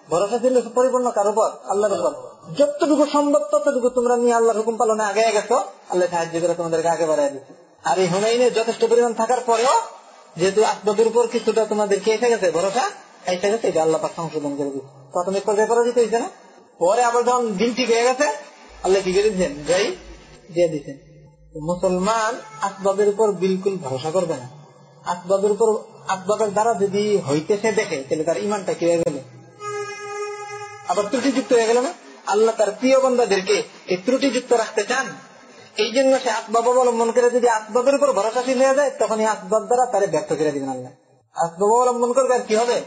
Speaker 2: ভরসা ছিল পরিপূর্ণ কার উপর। আল্লাহর যতটুকু সম্ভব ততটুকু তোমরা নিয়ে আল্লাহর হুকুম পালনে আগে গেছো। আল্লাহ সাহায্য করে তোমাদেরকে আগে বাড়াই দিচ্ছে আর এই হুনাইনে যথেষ্ট পরিমাণ থাকার পরেও যেহেতু আসবাবের উপর কিছুটা তোমাদের কে এসে গেছে ভরসা এসে গেছে এটা আল্লাহ সংশোধন করে দিচ্ছে প্রাথমিক পর্যায়ে করা দিতে হয়েছে না? পরে আবার যখন দিন ঠিক হয়ে গেছে, আল্লাহ কি করে দিচ্ছেন যাই, দিয়ে দিচ্ছেন মুসলমান আসবাবের উপর বিলকুল ভরসা করবে না। আসবাবের উপর আসবাবের দ্বারা যদি হইতেছে দেখে, তাহলে তার ইমানটা কি হয়ে গেল? আবার ত্রুটিযুক্ত হয়ে গেল না? আল্লাহ তার প্রিয় বন্ধাদেরকে এই ত্রুটিযুক্ত রাখতে চান। এই জন্য সে আসবাব অবলম্বন করে যদি আসবাবের উপর ভরসাশীল হয়ে যায়, তখন এই আসবাব দ্বারা তারে ব্যর্থ করে দিবেন আল্লাহ। আসবাব অবলম্বন করবে আর কি হবে?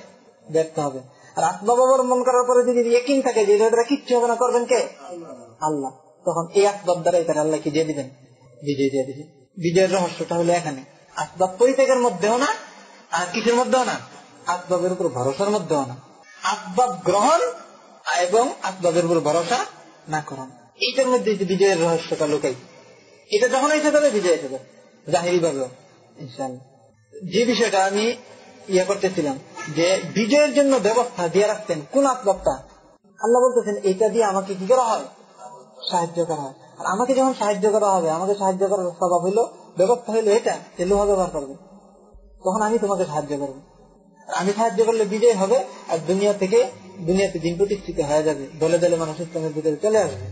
Speaker 2: ব্যর্থ হবে। আর আসবাব অবলম্বন করার পরে যদি ইয়কিন থাকে, যে দ্বারা কিচ্ছু হবে না, করবেন কে? আল্লাহ। তখন এই আসবাব দ্বারা এটা আল্লাহ কি দিয়ে দিবেন। বিজয় দিয়ে দিবেন। বিজয়ের রহস্যটা হলো এখানে। আসবাব পরিত্যাগের মধ্যেও না, আর কিসের মধ্যেও না? আসবাবের উপর ভরসার মধ্যেও না। আসবাব গ্রহণ এবং আসবাবের উপর ভরসা না করুন এইটার মধ্যে বিজয়ের রহস্যটা লুকাই এটা যখন এসে যাবে বিজয় এসে যাবে, জাহিরি ভাবে যে বিষয়টা আমি ইয়ে করতেছিলাম, যে বিজয়ের জন্য ব্যবস্থা দিয়ে রাখতেন কোন আসবাবটা? আল্লাহ বলতেছেন, এটা দিয়ে আমাকে কি করা হয়? সাহায্য করা হয়। আর আমাকে যখন সাহায্য করা হবে, আমাকে সাহায্য করার স্বভাব হইল, ব্যবস্থা হইল এটা, যে লোহা ব্যবহার করবে। তখন আমি তোমাকে সাহায্য করব। আমি সাহায্য করলে বিজয় হবে, আর দুনিয়া থেকে, দুনিয়াতে দিন প্রতিষ্ঠিত হয়ে যাবে। দলে দলে মানুষ ইসলামের ভিতরে চলে আসবে।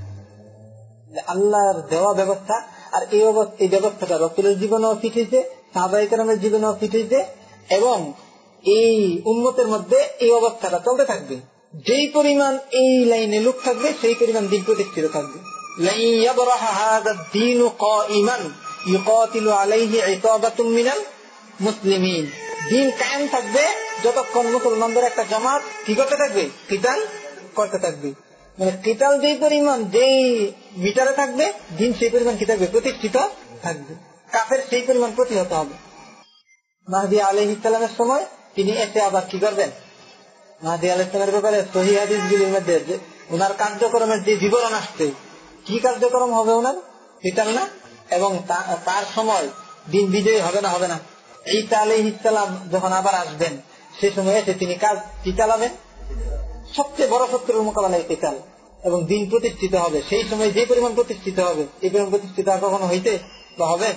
Speaker 2: আল্লাহর দেওয়া ব্যবস্থা আর এই এই ব্যবস্থাটা রসুলের জীবনেও ফিটেছে সাহবাহিকের জীবনেও ফিটেছে এবং এই উন্মতের মধ্যে এই অবস্থাটা চলতে থাকবে। যেই পরিমাণ এই লাইনে লোক থাকবে, সেই পরিমাণ দিন প্রতিষ্ঠিত থাকবে যতক্ষণ মুসলমানদের একটা জামাত কি করতে থাকবে? কিতাল করতে থাকবে। মানে কিতাল যেই পরিমাণ, যেই মিটারে থাকবে, দিন সেই পরিমাণ কি থাকবে প্রতিষ্ঠিত থাকবে। কাফের সেই পরিমাণ প্রতিহত হবে। মাহদি আলহ ইসলামের সময় তিনি এসে আবার কি করবেন? মাহদি আলহ ইসলামের ব্যাপারে সহি হাদিস গুলির মধ্যে ওনার কার্যক্রমের যে বিবরণ আসছে, কি কার্যক্রম হবে ওনার? কিতাল না? এবং তার সময় দিন বিজয়ী হবে না হবে না। ঈসা আলহ ইসলাম যখন আবার আসবেন, সে সময় এসে তিনি কাজ কি চালাবেন সবচেয়ে বড় শত্রুর মোকাবেলায় কেতাল এবং দিন প্রতিষ্ঠিত হবে, সেই সময় যে পরিমাণ প্রতিষ্ঠিত হবে, এই পরিমাণ প্রতিষ্ঠিত আর কখনো হইতে বা হবে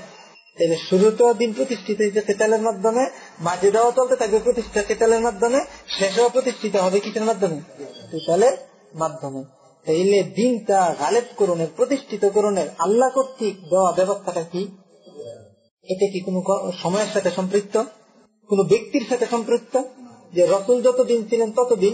Speaker 2: শুরুতেও দিন প্রতিষ্ঠিত হয়েছে কেতালের মাধ্যমে, মাঝে দেওয়া চলতে থাকবে প্রতিষ্ঠা কেতালের মাধ্যমে, শেষও প্রতিষ্ঠিত হবে কিসের মাধ্যমে? কেতালের মাধ্যমে। তাইলে দিনটা গালেব করণের, প্রতিষ্ঠিত করণের আল্লাহ কর্তৃক দেওয়া ব্যবস্থাটা কি? এটা কি কোনো সময়ের সাথে সম্পৃক্ত? কোন ব্যক্তির সাথে সম্পৃক্ত? যে রসুল যতদিন ছিলেন ততদিন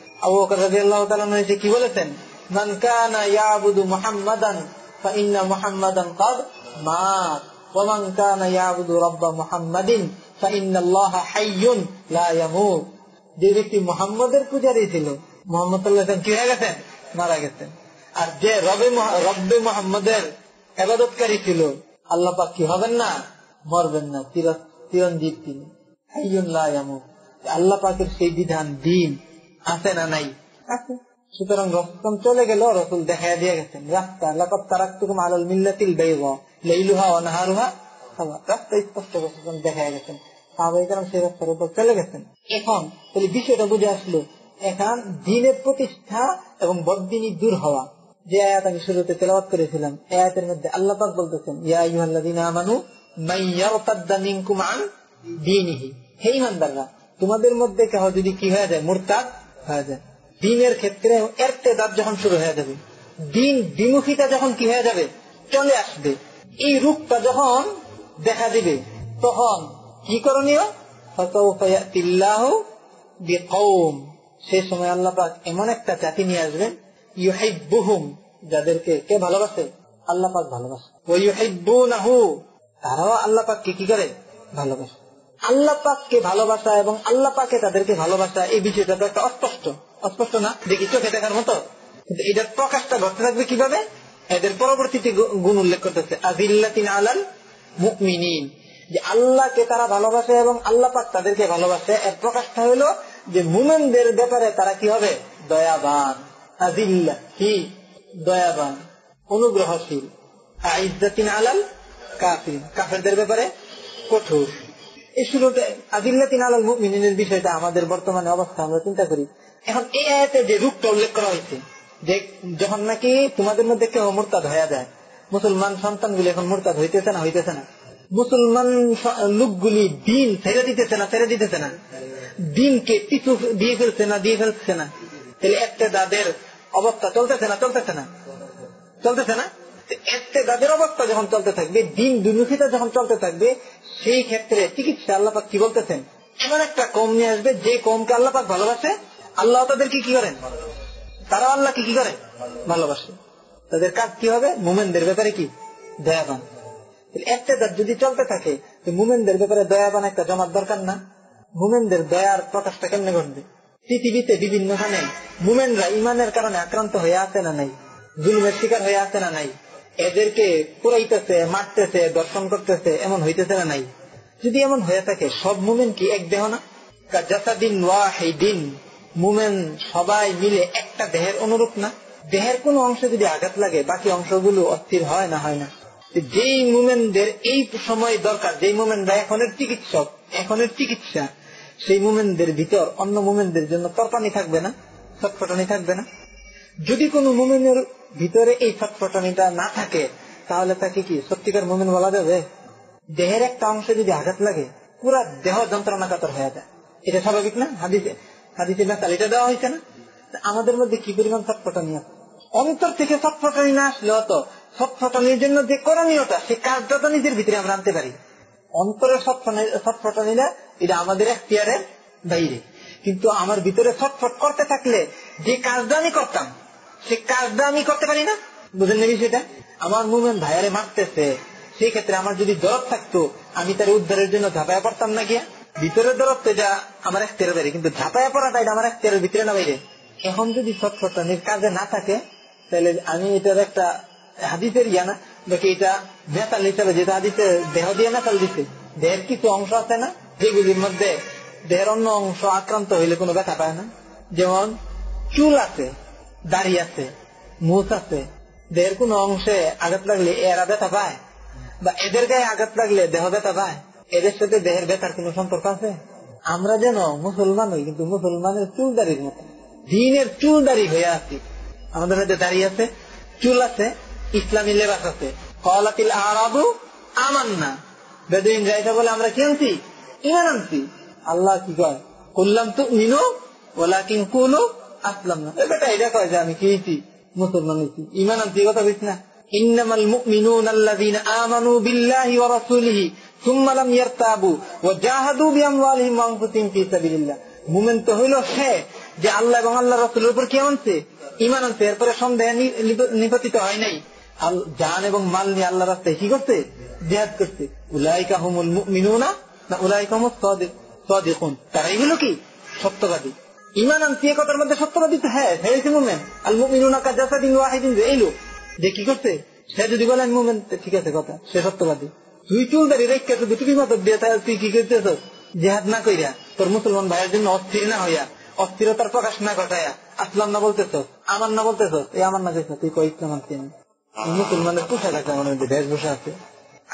Speaker 2: আবু কি বলেছেন? হাইয়ুন পূজারী ছিল কি হয়ে গেছেন? মারা গেছেন। আর যে রবে রব্বে মোহাম্মদের এবাদতকারী ছিল, আল্লাহ কি হবেন না? মরবেন না চিরঞ্জীব তিনি। আল্লাহ পাকের সেই বিধান দিন। আছে না নাই? আছে। সুতরাং রসম চলে গেল, রসুল দেখা দিয়ে গেছেন, রাস্তা লাকত তারাকুম আলাল মিল্লাতিল বেগ লেইলুহা অনাহারুহা রাস্তা স্পষ্ট দেখা গেছেন। সাহাবাহিকার সেই রাস্তার উপর চলে গেছেন। এখন তাহলে বিষয়টা বুঝে আসলো, এখন দিনের প্রতিষ্ঠা এবং বদিনী দূর হওয়া। যে আয়াত আমি শুরুতে তেলাবাদ করেছিলাম আয়াতের মধ্যে আল্লাহ পাক বলতেছেন, ইয়া ইউহাল্লাদিনা আমানু মাইয়ারতাদ্দা মিনকুম আন হে ইমানদাররা, তোমাদের মধ্যে কেহ যদি কি হয়ে যায়, মুরতাদ হয়ে যায়। দিনের ক্ষেত্রে এরতেদার যখন শুরু হয়ে যাবে, দিন বিমুখিতা যখন কি হয়ে যাবে? চলে আসবে। এই রূপটা যখন দেখা দিবে, তখন কি করণীয়? সে সময় আল্লাহ পাক এমন একটা জাতি নিয়ে আসবেন ইউহাইবুহুম যাদেরকে কে ভালোবাসে? আল্লাহ পাক ভালোবাসে। ও ইউহাইবুনাহু তারাও আল্লাহ পাককে কি করে? ভালোবাসে। আল্লাহ পাককে ভালোবাসা এবং আল্লাহ পাকে তাদেরকে ভালোবাসা, এই বিষয়টা তো একটা অস্পষ্ট। অস্পষ্ট না? দেখি চোখে দেখার মতো। কিন্তু এটার প্রকাশটা ঘটতে থাকবে কীভাবে? এদের পরবর্তীতে গুণ উল্লেখ করতেছে, আজিল্লাতিন আলাল মুকমিনিন যে আল্লাহকে তারা ভালোবাসে এবং আল্লাহ পাক তাদেরকে ভালোবাসে। এর প্রকাশটা হলো যে মুমেনদের ব্যাপারে তারা কি হবে? দয়াবান। আজিল্লা কি দয়াবান, অনুগ্রহশীল। আইজাতিন আলাল কাফির। কাফেরদের ব্যাপারে কঠোর। এই শুরুতে আদিল্লাতিন আলাল মুমিনের বিষয়টা আমাদের বর্তমানে অবস্থা আমরা চিন্তা করি। এখন এই আয়াতে যে রূপটা উল্লেখ করা হয়েছে, যে যখন নাকি তোমাদের মধ্যে কেউ মোরতাদ হয়ে যায়, মুসলমান সন্তানগুলি এখন মোরতাদ হইতেছে না হইতেছে না। মুসলমান লোকগুলি দিন ছেড়ে দিতেছে না, ছেড়ে দিতেছে না। দিনকে পিছু দিয়ে ফেলছে না, দিয়ে ফেলছে না। তাহলে একটা দাদের অবস্থা চলতেছে না চলতেছে না। চলতেছে না? একটা দাদের অবস্থা যখন চলতে থাকবে, দিন দুর্মুখিতা যখন চলতে থাকবে, সেই ক্ষেত্রে চিকিৎসা আল্লাপাক কি বলতেছেন? এমন একটা কম নিয়ে আসবে, যে কমকে আল্লাপাক ভালোবাসে, আল্লাহ তাদেরকে কি করেন? তারা আল্লাহকে কি করে? ভালোবাসে। তাদের কাজ কি হবে? মুমেনদের ব্যাপারে কি? দয়াবান। একটা দাঁত যদি চলতে থাকে মুমেনদের ব্যাপারে দয়াবান একটা জমার দরকার না। মুমেনদের দয়ার প্রকাশটা কেমনে ঘটবে? পৃথিবীতে বিভিন্নখানে মুমেনরা ইমানের কারণে আক্রান্ত হয়ে আছে না নাই? জুলুমের শিকার হয়ে আছে না নাই? এদেরকে পুরাইতেছে মারতেছে, দর্শন করতেছে, এমন হইতেছে না নাই? যদি এমন হয়ে থাকে, সব মুমেন কি এক দেহ না? মুমেন সবাই মিলে একটা দেহের অনুরূপ না? দেহের কোন অংশ যদি আঘাত লাগে, বাকি অংশগুলো অস্থির হয় না হয় না। যেই মুমেনদের এই সময় দরকার, যেই মুমেনরা এখনের চিকিৎসক, এখনের চিকিৎসা, সেই মুমেনদের ভিতর অন্য মুমেনদের জন্য তরপানি থাকবে না? ছটফটানি থাকবে না? যদি কোন মুমেনের ভিতরে এই ছটফটানিটা না থাকে, তাহলে তাকে কি সত্যিকার মুমেন বলা যাবে? দেহের একটা অংশে যদি আঘাত লাগে, পুরা দেহ যন্ত্রণা কাতর হয়ে যায়। এটা স্বাভাবিক না? হাদিসে হাদিসে না তালিটা দেওয়া হয়েছে না? আমাদের মধ্যে কি পরিমাণ ছটফটানি আছে? অন্তর থেকে ছটফটানি না আসলে অত ছটফটানির জন্য যে করণীয়টা, সে কাজটা তো নিজের ভিতরে আমরা আনতে পারি। অন্তরের ছটফটানিটা, এটা আমাদের এখতিয়ারের বাইরে। কিন্তু আমার ভিতরে ছটফট করতে থাকলে যে কাজটা আমি করতাম সে কাজটা আমি করতে পারি না। বুঝেন নাকি সেটা? আমার মুভমেন্ট ভাইয়ারে মারতেছে। সেই ক্ষেত্রে আমার যদি দরদ থাকতো, আমি তার উদ্ধারের জন্য ঝাঁপায়া পড়তাম না গিয়া। ভিতরের দরদ তো এটা আমার এখতিয়ারের বাইরে, কিন্তু ঝাঁপায়া পড়াটা এটা আমার এখতিয়ারের ভিতরে না বাইরে। এখন যদি ছটফটানির কাজে না থাকে, তাহলে আমি এটার একটা হাদিসের ইয়া না, দেখি এটা মেতাল হিসাবে যেটা হাদিসে দেহ দিয়ে মেতাল দিচ্ছে দেহের কিছু অংশ আছে না? যেগুলির মধ্যে দেহের অন্য অংশ আক্রান্ত হইলে কোনো ব্যথা পায় না। যেমন চুল আছে দাড়ি আছে, মুখ আছে, দেহের কোন অংশে আঘাত লাগলে এরা ব্যথা পায়? বা এদের গায়ে আঘাত লাগলে দেহ ব্যথা পায়? এদের সাথে দেহের ব্যথার কোন সম্পর্ক আছে? আমরা যেন মুসলমান হই, কিন্তু মুসলমানের চুল দাড়ির মতো। দিনের চুল দাড়ি হয়ে আছি। আমাদের মধ্যে দাঁড়িয়ে আছে, চুল আছে, ইসলামী লেবাস আছে। কলাতিল আরাবু আমান না বেদিন যাইটা বলে আমরা কি আনছি? ইমান আনছি। আল্লাহ কি কয়? করলাম তো মিনো ওলা কিন কুলো আসলাম না বেটা এটা কয় যে আমি কি মুসলমান হয়েছি ইমান আনছি কথা বলছি না إنما المؤمنون الذين آمنوا بالله ورسوله ثم لم يرتابوا وجاهدوا بأموالهم وأنفسهم في سبيل الله মুমেন তো হইল সে যে আল্লাহ এবং আল্লাহ রসুলের উপর কি আনছে ইমান আনছে এরপরে সন্দেহ নিপতিত হয় নাই জান এবং মাল নিয়ে আল্লাহ রাস্তায় কি করছে জেহাদ করছে উলাইকা হুমুল মিনুনা না উলাইকা হুম দেখুন তারাই হলো কি সত্যবাদী ইমান আনছি এ কথার মধ্যে সত্যবাদী তো হ্যাঁ হয়েছে মুমেন। আল মুমিনুনা কাজাসা দিন ওয়াহিদিন এইলো যে কি করছে? সে যদি বলেন মুমেন ঠিক আছে কথা, সে সত্যবাদী। তুই চুল দাঁড়িয়ে রেখে তুই টুপি মতো দিয়ে তুই কি করতেছ? জেহাদ না কইরা, তোর মুসলমান ভাইয়ের জন্য অস্থির না হইয়া, অস্থিরতার প্রকাশ না ঘটাইয়া, আসলাম না বলতেছ আমার না বলতেছ? এই আমার না দেখছ তুই কই ইসলাম আনছি আমি মুসলমানের পোশাক আছে, আমার মধ্যে বেশভূষা আছে।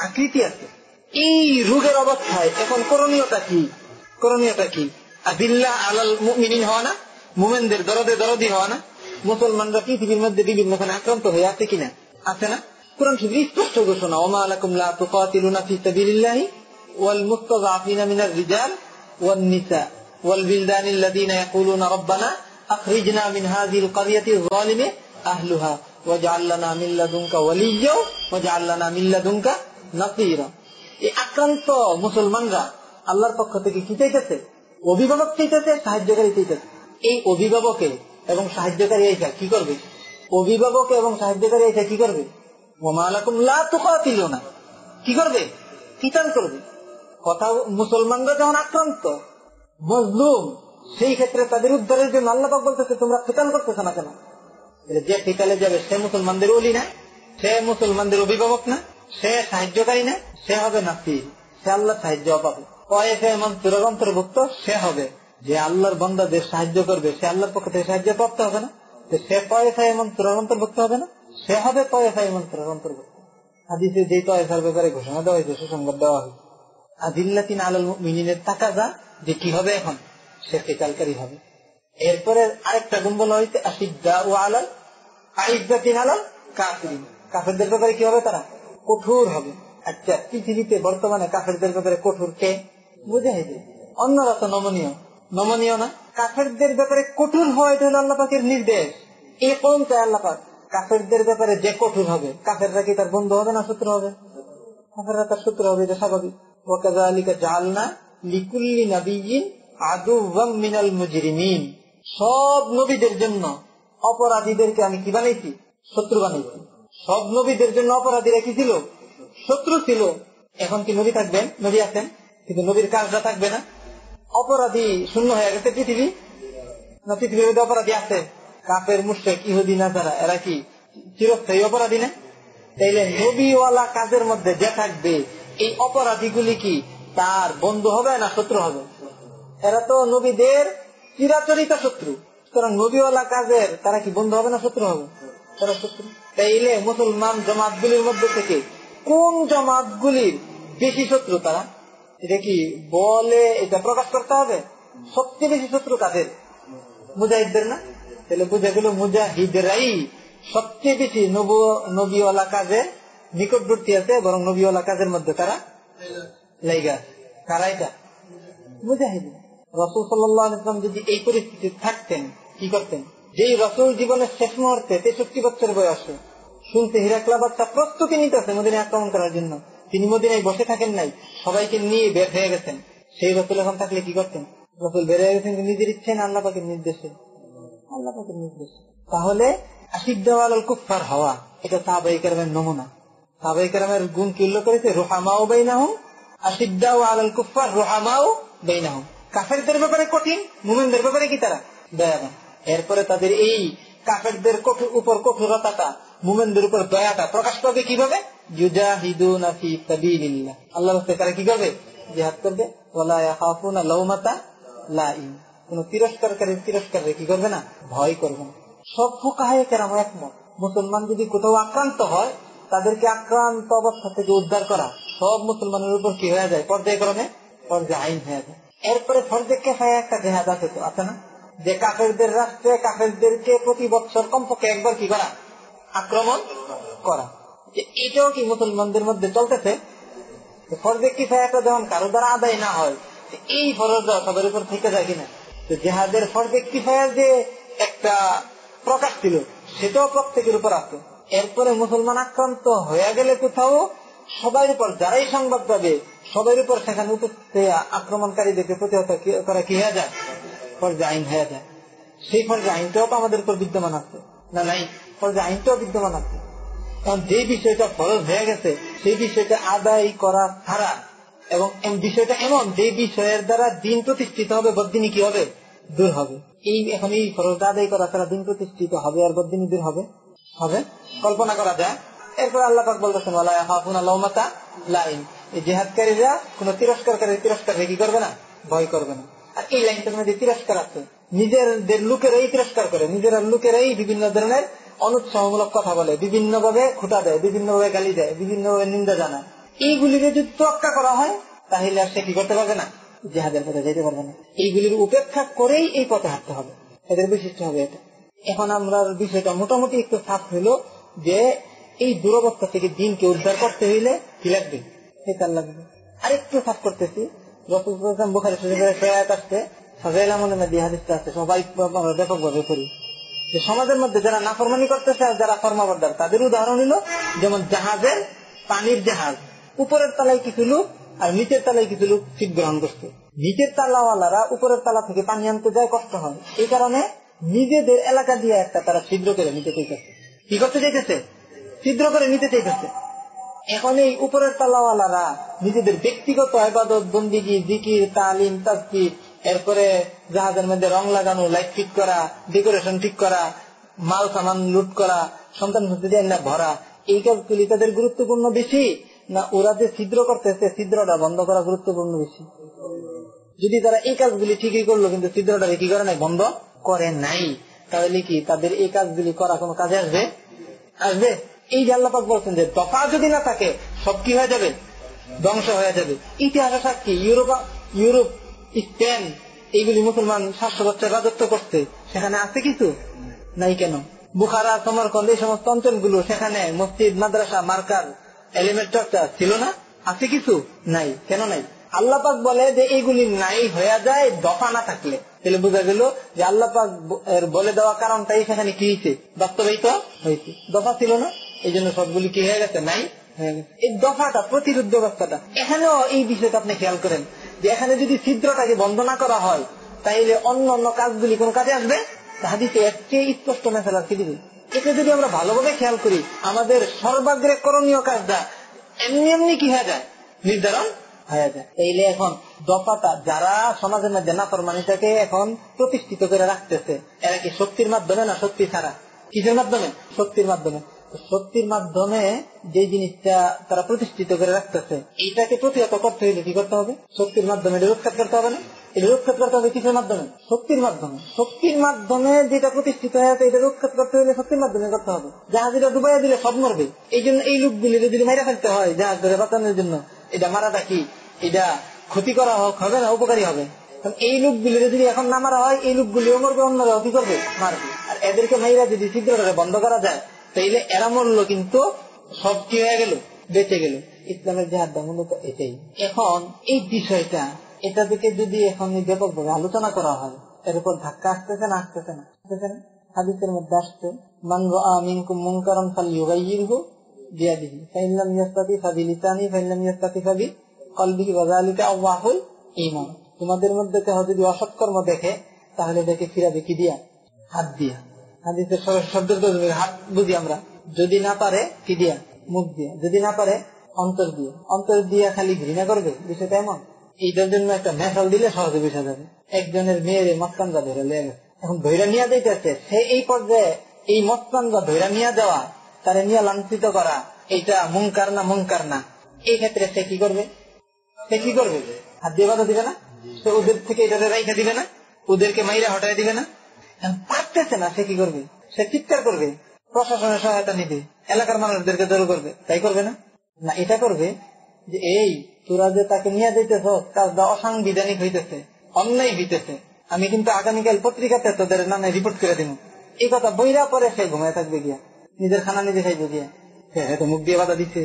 Speaker 2: আকৃতি আছে। এই রোগের অবস্থায় এখন করণীয়টা কি? করণীয়টা কি? আদিল্লা আলাল মুমেনদের দরদে দরদি হওয়া না মুসলমানরা পৃথিবীর মধ্যে বিভিন্ন আক্রান্ত হয়ে আছে কিনা, আছে না? কোরআন শরীফ স্পষ্ট ঘোষণা, ওমা আলাকুম লা তুকাতিলুনা ফি সাবিলিল্লাহি ওয়াল মুস্তাযআফিনা মিনার রিজাল ওয়ান নিসা ওয়াল বিলদানিল লাযিনা ইয়াকুলুনা রাব্বানা আখরিজনা মিন হাযিহিল ক্বরিয়াতি যালিমি আহলুহা ওয়াজআল লানা মিন লাদুনকা ওয়ালিয়্যা ওয়াজআল লানা আক্রান্ত মুসলমানরা আল্লাহর পক্ষ থেকে কি অভিভাবক চাইতেছে সাহায্যকারী চাইতেছে এই অভিভাবকে এবং সাহায্যকারী এইটা কি করবে? অভিভাবক এবং সাহায্যকারী এইটা কি করবে? না কি করবে? কিতান করবে? কথা মুসলমানরা যখন আক্রান্ত, মজলুম, সেই ক্ষেত্রে তাদের উদ্ধারের জন্য আল্লাহ বলতেছে, তোমরা ফিতান করতেছো না কেন? যে ফিতালে যাবে, সে মুসলমানদের অলি না, সে মুসলমানদের অভিভাবক না, সে সাহায্যকারী না, সে হবে নাসির সে আল্লাহ সাহায্য পাবে। কয়েফে অন্তর্ভুক্ত সে হবে। যে আল্লাহর বন্দাদের সাহায্য করবে, সে আল্লাহর পক্ষ থেকে সাহায্য প্রাপ্ত হবে না। সে কয়েফাই মন্ত্রের অন্তর্ভুক্ত হবে না? সে হবে কয়েফাই মন্ত্রের অন্তর্ভুক্ত হাদিসে যে তয়েফার ব্যাপারে ঘোষণা দেওয়া হয়েছে, সুসংবাদ দেওয়া হয়েছে। আদিল্লাতিন মিনিনের টাকা যা যে কি হবে এখন? সে কেচালকারী হবে। এরপরে আরেকটা গুণ হয়েছে আসিদ্দা ও আলাল আইজাতিন আলাল কাফেরদের ব্যাপারে কি হবে তারা? কঠোর হবে। আচ্ছা পৃথিবীতে বর্তমানে কাফেরদের ব্যাপারে কঠোর কে? বুঝাই অন্যরা তো নমনীয়। নমনীয় না? কাফেরদের ব্যাপারে কঠোর হয় এটা হলো আল্লাহ পাকের নির্দেশ। এ কোন চায় আল্লাহ পাক কাফেরদের ব্যাপারে যে কঠোর হবে, কাফেররা কি তার বন্ধু হবে না শত্রু হবে? কাফেররা তার শত্রু হবে, এটা স্বাভাবিক। জালনা লিকুল্লি নাবিয়িন আদুওয়াম মিনাল মুজরিমিন। সব নবীদের জন্য অপরাধীদেরকে আমি কি বানাইছি? শত্রু বানাইছি। সব নবীদের জন্য অপরাধীরা কি ছিল? শত্রু ছিল। এখন কি নবী থাকবেন? নবী আছেন? কিন্তু নবীর কাজটা থাকবে না। অপরাধী শূন্য হয়ে গেছে পৃথিবী। না, পৃথিবীর মধ্যে অপরাধী আছে। কাপের মুশেক ইহুদি না তারা এরা কি চিরস্থায়ী অপরাধী না? তাইলে নবীওয়ালা কাজের মধ্যে যে থাকবে, এই অপরাধীগুলি কি তার বন্ধু হবে না শত্রু হবে? এরা তো নবীদের চিরাচরিত শত্রু। সুতরাং নবীওয়ালা কাজের তারা কি বন্ধু হবে না শত্রু হবে? তারা শত্রু। তাইলে মুসলমান জমাতগুলির মধ্যে থেকে কোন জমাতগুলির বেশি শত্রু তারা? এটা কি বলে এটা প্রকাশ করতে হবে? সবচেয়ে বেশি শত্রু কাদের? মুজাহিদদের না? তাহলে বুঝে গেল মুজাহিদরাই সবচেয়ে বেশি নবীওয়ালা কাজে নিকটবর্তী আছে, বরং নবীওয়ালা কাজের মধ্যে তারা লাইগা। কারা এটা? মুজাহিদ। রসুল সাল্লাম যদি এই পরিস্থিতি থাকতেন, কি করতেন? যেই রসুল জীবনের শেষ মুহূর্তে তেষট্টি বছর বয়সে, শুনতে হিরাকলা বাচ্চা প্রস্তুতি নিতেছে মদিনে আক্রমণ করার জন্য। তিনি মদিনায় বসে থাকেন নাই, সবাইকে নিয়ে বের হয়ে গেছেন। সেই রসুল এখন থাকলে কি করতেন? রসুল বের হয়ে গেছেন নিজের ইচ্ছে না আল্লাহ পাকের নির্দেশে। আল্লাহ পাকের নির্দেশ তাহলে হওয়া, এটা নমুনা। গুণ করেছে? রোহামাও কুফার রোহামাও বেইনাহুম। কাফেরদের ব্যাপারে কঠিন, মুমিনদের ব্যাপারে কি তারা? দয়াবান। এরপরে তাদের এই কাফেরদের উপর কঠোরতাটা মুমেনদের উপর দয়াটা প্রকাশ পাবে কীভাবে? আল্লাহ তারা কি করবে? করবে। কোন তিরস্কারী তিরস্কার কি করবে না? ভয় করবে না। একমত। মুসলমান যদি কোথাও আক্রান্ত হয়, তাদেরকে আক্রান্ত অবস্থা থেকে উদ্ধার করা, সব মুসলমানের উপর কি হয়ে যায়? পর্যায়ক্রমে পর্যায় আইন হয়ে যায়। এরপরে ফর্জে কেফায় একটা জেহাদ আছে তো, আছে না? যে কাফেরদের রাষ্ট্রে কাফেরদেরকে প্রতি বছর কমপক্ষে একবার কি করা? আক্রমণ করা। এটাও কি মুসলমানদের মধ্যে চলতেছে? ফর্জে কিফায়াটা যখন কারও দ্বারা আদায় না হয় এই ফরজটা সবার উপর থেকে যায় কিনা? জেহাদের ফর্জে কিফায়ার যে একটা প্রকাশ ছিল, সেটাও প্রত্যেকের উপর আছে এরপরে মুসলমান আক্রান্ত হয়ে গেলে কোথাও সবার উপর, যারাই সংবাদ পাবে, সবার উপর সেখানে উপস্থিত আক্রমণকারীদেরকে প্রতিহত করা কি হয়ে যায়? ফর্জে আইন হয়ে যায়। সেই ফর্জে আইনটাও তো আমাদের উপর বিদ্যমান আছে। না, নাই। ফর্জে আইনটাও বিদ্যমান আছে। কারণ যে বিষয়টা ফরজ হয়ে গেছে, সেই বিষয়টা আদায় করা ছাড়া এবং বিষয়টা এমন, যে বিষয়ের দ্বারা দিন প্রতিষ্ঠিত হবে বদিনী কি হবে? দূর হবে। এই এখন এই ফরজটা আদায় করা ছাড়া দিন প্রতিষ্ঠিত হবে আর বদিনী দূর হবে। হবে? কল্পনা করা যায়। এরপর আল্লাহ বলতেছেন আল্লাহমাতা লাইন। এই জেহাদকারীরা কোন তিরস্কারকারী, তিরস্কার কি করবে না? ভয় করবে না। আর এই লাইনটার মধ্যে তিরস্কার আছে। নিজেদের লোকেরাই তিরস্কার করে। নিজেরা লোকেরাই বিভিন্ন ধরনের অনুৎসাহমূলক কথা বলে বিভিন্ন ভাবে খুঁটা দেয় বিভিন্ন ভাবে গালি দেয় বিভিন্ন ভাবে নিন্দা জানায়। এইগুলিকে যদি তোয়াক্কা করা হয়, তাহলে আর সে কি করতে পারবে না? জেহাদের পথে যেতে পারবে না। এইগুলির উপেক্ষা করেই এই পথে হাঁটতে হবে। এদের বৈশিষ্ট্য হবে এটা। এখন আমরা বিষয়টা মোটামুটি একটু সাফ হইল যে, এই দুরবস্থা থেকে দিনকে উদ্ধার করতে হইলে কি লাগবে? সেতার লাগবে। আরেকটু সাফ করতেছি। রসুল বুখারি শরীফের আসছে। মধ্যে হাদিসটা আছে। সবাই ব্যাপকভাবে করি যে সমাজের মধ্যে যারা নাফরমানি করতেছে আর যারা ফরমাবর্দার তাদের উদাহরণ হলো যেমন জাহাজের পানির জাহাজ। উপরের তলায় কিছু লোক আর নিচের তলায় কিছু লোক শীত গ্রহণ করছে। নিচের তালাওয়ালারা উপরের তালা থেকে পানি আনতে যায়, কষ্ট হয়। এই কারণে নিজেদের এলাকা দিয়ে একটা তারা ছিদ্র করে নিতে চাইতেছে। কি করতে চাইতেছে? ছিদ্র করে নিতে চাইতেছে। এখন এই উপরের তালাওয়ালারা নিজেদের ব্যক্তিগত আবাদত, বন্দিগি, জিকির, তালিম, তাজকির এরপরে জাহাজের মধ্যে রং লাগানো লাইট ফিট করা ডেকোরেশন ঠিক করা, মাল সামান লুট করা, সন্তান না ভরা, এই কাজগুলি তাদের গুরুত্বপূর্ণ বেশি? না ওরা যে ছিদ্র করতেছে, ছিদ্রটা বন্ধ করা গুরুত্বপূর্ণ বেশি? যদি তারা এই কাজগুলি ঠিকই করল, কিন্তু ছিদ্রটা কি করে নাই, বন্ধ করে নাই, তাহলে কি তাদের এই কাজগুলি করা কোনো কাজে আসবে? আসবে? এই যে আল্লাপাক বলছেন যে, দফা যদি না থাকে, সব কি হয়ে যাবে? ধ্বংস হয়ে যাবে। ইতিহাসে সাক্ষী, ইউরোপ ইউরোপ স্পেন এইগুলি মুসলমান সাতশো বছর রাজত্ব করতে সেখানে আছে কিছু? নাই কেন? বুখারা, সমরকন্দ, এই সমস্ত অঞ্চলগুলো, সেখানে মসজিদ, মাদ্রাসা মার্কার এলিমেন্ট ছিল না? আছে কিছু? নাই। কেন নাই? আল্লাপাক বলে যে এইগুলি নাই হয়ে যায়, দফা না থাকলে। তাহলে বোঝা গেল যে আল্লাপাক বলে দেওয়া কারণটাই সেখানে কি হয়েছে বাস্তবায়িত হয়েছে দফা ছিল না? এই জন্য সবগুলি কি হয়ে গেছে? নাই এই দফাটা, প্রতিরোধ ব্যবস্থাটা, এখানেও এই বিষয়টা আপনি খেয়াল করেন। যে এখানে যদি ছিদ্রটাকে বন্ধ না করা হয়, তাইলে অন্য অন্য কাজগুলি কোন কাজে আসবে? হাদিসে চেয়ে স্পষ্ট মেসেলার কি দিবে এটা যদি আমরা ভালোভাবে খেয়াল করি, আমাদের সর্বাগ্রে করণীয় কাজটা এমনি এমনি কি হয়ে যায়? নির্ধারণ হয়ে এখন দফাটা যারা সমাজের মধ্যে নাফরমানিটাকে এখন প্রতিষ্ঠিত করে রাখতেছে, এরা কি শক্তির মাধ্যমে না শক্তি ছাড়া? কিসের মাধ্যমে? শক্তির মাধ্যমে। শক্তির মাধ্যমে যে জিনিসটা তারা প্রতিষ্ঠিত করে রাখতেছে এইটাকে প্রতিহত করতে হইলে কি করতে হবে? শক্তির মাধ্যমে রোধখাত করতে হবে না? করতে হবে মাধ্যমে? শক্তির মাধ্যমে। শক্তির মাধ্যমে যেটা প্রতিষ্ঠিত এটা করতে হলে শক্তির মাধ্যমে করতে হবে। ডুবাইয়া দিলে সব মরবে। এই জন্য এই লোকগুলি যদি মাইরা ফেলতে হয় জাহাজ ধরে বাঁচানোর জন্য, এটা মারাটা কি? এটা ক্ষতি করা হোক, হবে না? উপকারী হবে? এই লোকগুলি যদি এখন না মারা হয়, এই লোকগুলিও মরবে, অন্যরাও কি করবে? মারবে। আর এদেরকে মাইরা যদি ছিদ্র বন্ধ করা যায় তাইলে এরা মরলো কিন্তু সব কি হয়ে গেল? বেঁচে গেল। ইসলামের জাহাজ মূলত এটাই। এখন এই বিষয়টা, এটা থেকে যদি এখন ব্যাপকভাবে আলোচনা করা হয়, এর উপর ধাক্কা আসতেছে না আসতেছে না? আসতেছে না? হাদিসের মধ্যে আসছে তোমাদের মধ্যে কেহ যদি অসৎকর্ম দেখে, তাহলে দেখে ফিরা দেখি দিয়া, হাত দিয়া। হাদিসের শব্দের হাত বুঝি আমরা। যদি না পারে কি দিয়া? মুখ দিয়া। যদি না পারে অন্তর দিয়ে। অন্তর দিয়া খালি ঘৃণা করবে? বিষয়টা এমন? এইটার জন্য একটা মেশাল দিলে সহজে বিষা যাবে। একজনের মেয়ের মস্কানরা ধরে লেগে এখন ধৈরা নিয়ে দিতেছে সে এই পর্যায়ে এই মস্কানরা ধৈরা নিয়ে দেওয়া তারে নিয়ে লাঞ্ছিত করা এটা মুঙ্কার না মুঙ্কার না? এই ক্ষেত্রে সে কি করবে? সে কি করবে? হাত দিয়ে বাধা দিবে না? সে ওদের থেকে এটা রাইখা দিবে না? ওদেরকে মাইরা হটাই দিবে না? পারতেছে না সে কি করবে? সে চিৎকার করবে, প্রশাসনের সহায়তা নিবে, এলাকার মানুষদেরকে জড়ো করবে, তাই করবে না? না, এটা করবে যে, এই, তোরা যে তাকে নিয়ে দিতেছ কাজটা অসাংবিধানিক হইতেছে, অন্যায় হইতেছে। আমি কিন্তু আগামীকাল পত্রিকাতে তোদের নামে রিপোর্ট করে দিব। এই কথা বইরা পরে সে ঘুমায় থাকবে গিয়া, নিজের খানা নিজে খাইবে গিয়া। হ্যাঁ তো মুখ দিয়ে বাধা দিচ্ছে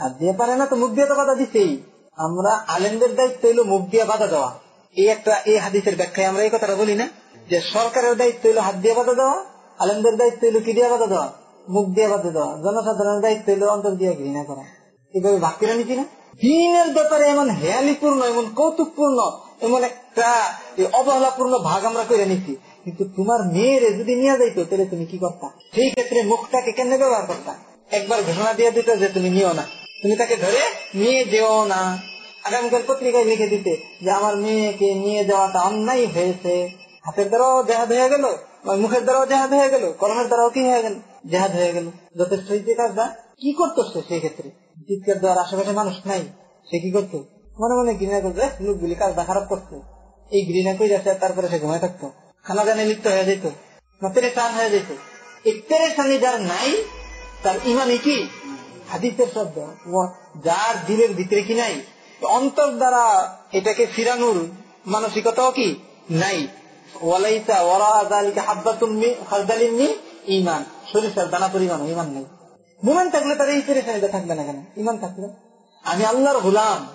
Speaker 2: হাত দিয়ে পারে না তো মুখ দিয়ে তো বাধা দিচ্ছেই আমরা আলেমদের দায়িত্ব হইল মুখ দিয়ে বাধা দেওয়া। এই একটা, এই হাদিসের ব্যাখ্যায় আমরা এই কথাটা বলি না। যে সরকারের দায়িত্ব হইল হাত দিয়ে বাধা দেওয়া, আলেমদের দায়িত্ব হইল কি দিয়ে বাধা দেওয়া? মুখ দিয়ে বাধা দেওয়া। জনসাধারণের দায়িত্ব হইল অন্তর দিয়ে ঘৃণা করা। এভাবে ভাগ করে নিচ্ছি না দিনের ব্যাপারে এমন হেয়ালিপূর্ণ, এমন কৌতুকপূর্ণ, এমন একটা অবহেলাপূর্ণ ভাগ আমরা করে নিচ্ছি কিন্তু তোমার মেয়েরে যদি নিয়ে যাইতো, তাহলে তুমি কি করতা? সেই ক্ষেত্রে মুখটাকে কেন ব্যবহার করতা? একবার ঘোষণা দিয়ে দিত যে তুমি নিও না। তুমি তাকে ধরে নিয়ে যেও না। আগামীকাল পত্রিকায় লিখে দিতে যে আমার মেয়েকে নিয়ে যাওয়াটা অন্যায় হয়েছে। হাতের দ্বারাও জেহাদ হয়ে গেল মুখের দ্বারাও জেহাদ হয়ে গেল, কলমের দ্বারাও কি হয়ে গেল? জেহাদ হয়ে গেল। যথেষ্ট হয়েছে কাজটা, কি করতো সে সেই ক্ষেত্রে? চিৎকার দেওয়ার আশেপাশে মানুষ নাই, সে কি করতো? মনে মনে ঘৃণা করতো লোকগুলি কাজটা খারাপ করতো এই ঘৃণা করে যাচ্ছে তারপরে সে ঘুমায় থাকতো। খানা জানে লিপ্ত হয়ে যেত না পেরেশান হয়ে যেত। এই পেরেশানি যার নাই, তার ইমানি কি? হাদিসের শব্দ যার দিলের ভিতরে কি নাই? অন্তর দ্বারা এটাকে ফিরানোর মানসিকতাও কি? নাই। ওয়ালাইসা ওরা দানা পরিমাণ ইমান নেই। মুমান থাকলে তার এই পেরেশানিটা থাকবে না কেন? ইমান থাকবে। আমি আল্লাহর গুলাম।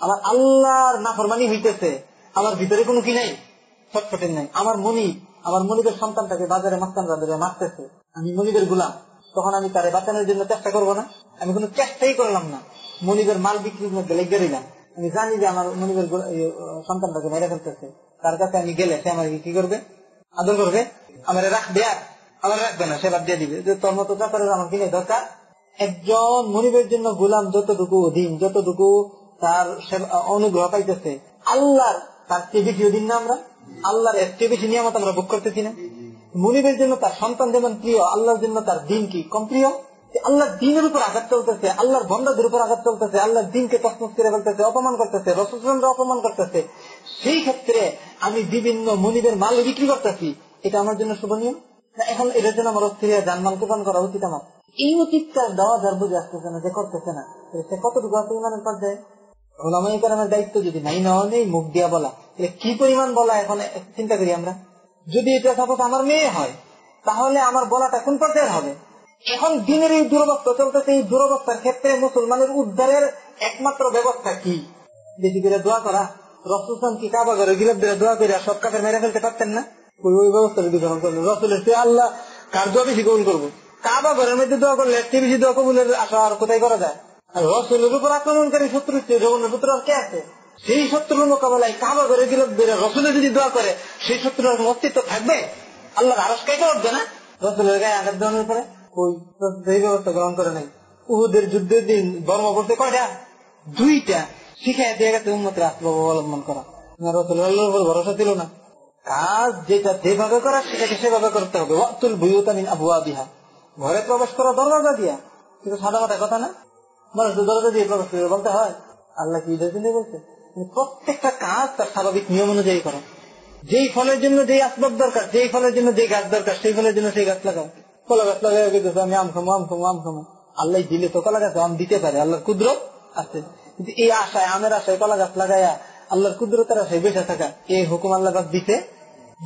Speaker 2: আমার আল্লাহর নাফরমানি হইতেছে। আমার ভিতরে কোনো কি নাই? ছটফটের নাই। আমার মনি, আমার মনিবের সন্তানটাকে বাজারে মাস্তানরা ধরে মারতেছে। আমি মনিবের গুলাম। তখন আমি তারে বাঁচানোর জন্য চেষ্টা করব না। আমি কোনো চেষ্টাই করলাম না। মনিবের মাল বিক্রির মধ্যে লেগে দিলাম আমি জানি যে আমার মনিবের গুলা- সন্তানটাকে মেরে ফেলতেছে। তার কাছে আমি গেলে সে আমাকে কি করবে? আদর করবে? আমার রাখবে আর। আমার রাখবে না, সে বাদ দিয়ে দিবে। যে তোর মতো চাপারের আমার কিনে দরকার। একজন মনিবের জন্য গোলাম যতটুকু অধীন, যতটুকু তার অনুগ্রহ পাইতেছে, আল্লাহর তার চেয়ে বেশি অধীন না আমরা? আল্লাহর এর চেয়ে বেশি নিয়ামত আমরা ভোগ করতেছি না? মনিবের জন্য তার সন্তান যেমন প্রিয়, আল্লাহর জন্য তার দিন কি কম প্রিয়? আল্লাহর দিনের উপর আঘাত চলতেছে, আল্লাহর বন্ধাদের উপর আঘাত চলতেছে, আল্লাহর দিনকে তসমস করে ফেলতেছে, অপমান করতেছে, রসুলরা অপমান করতেছে। সেই ক্ষেত্রে আমি বিভিন্ন মনিবের মাল বিক্রি করতেছি। এটা আমার জন্য শোভনীয়। এখন এটার জন্য আমার অস্থির জানমাল কোপান করা উচিত আমার। এই অতীতটা দেওয়া যার বুঝে আসতেছে না, যে করতেছে না। সে কতটুকু আছে ইমানের পর্যায়ে? দায়িত্ব যদি নাই নেই, মুখ দিয়া বলা। কি পরিমাণ বলা এখন চিন্তা করি আমরা। যদি এটা সাপোজ আমার মেয়ে হয়, তাহলে আমার বলাটা কোন পর্যায়ের হবে? এখন দিনের এই দুরবস্থা চলতেছে, এই দুরবস্থার ক্ষেত্রে মুসলমানের উদ্ধারের একমাত্র ব্যবস্থা কি? বেশি করে দোয়া করা। রসুলসান কি কাবা করে গিলাপ দিয়ে দোয়া করে সব কাপের মেরে ফেলতে পারতেন না? ওই ওই ব্যবস্থা যদি গ্রহণ করলেন। রসুলের সে আল্লাহ, কার দোয়া বেশি কবুল করব? কাবা ঘরের মধ্যে দোয়া করলে চেয়ে বেশি দোয়া কবুলের আশা আর কোথায় করা যায়? আর রসুলের উপর আক্রমণকারী শত্রু জগন্নাথ পুত্র আর কে আছে? সেই শত্রুর মোকাবেলায় কাবা গিলাপ দিয়ে রসুলের যদি দোয়া করে, সেই শত্রুর অস্তিত্ব থাকবে? আল্লাহর আরস কে উঠবে না? রসুলের গায়ে আঘাত দেওয়ানোর পরে ওই ব্যবস্থা গ্রহণ করে নাই। উহুদের যুদ্ধের দিন ধর্ম করতে কয়টা? দুইটা। শিখাই দিয়ে গেছে উন্মতের আসবাব অবলম্বন করা। ভরসা ছিল না। কাজ যেটা যেভাবে করা, সেটাকে সেভাবে করতে হবে। ওয়াতুল বুয়ুতামিন আবুয়া বিহা ঘরে প্রবেশ করা দরজা দিয়া। কিন্তু সাদা মাথা কথা না? মানুষ দরজা দিয়ে প্রবেশ করে বলতে হয়। আল্লাহ কি জন্য বলছে? প্রত্যেকটা কাজ তার স্বাভাবিক নিয়ম অনুযায়ী করো। যেই ফলের জন্য যেই আসবাব দরকার, যেই ফলের জন্য যেই গাছ দরকার, সেই ফলের জন্য সেই গাছ লাগাও। কলা গাছ লাগাই আমি আম খামো আম খামো আম খামো। আল্লাহ দিলে তো কলা গাছ, আম দিতে পারে। আল্লাহর কুদ্র আছে। কিন্তু এই আশায়, আমের আশায় কলা গাছ লাগাইয়া আল্লাহর কুদ্রতার আশায় বেঁচে থাকা, এই হুকুম আল্লাহ গাছ দিতে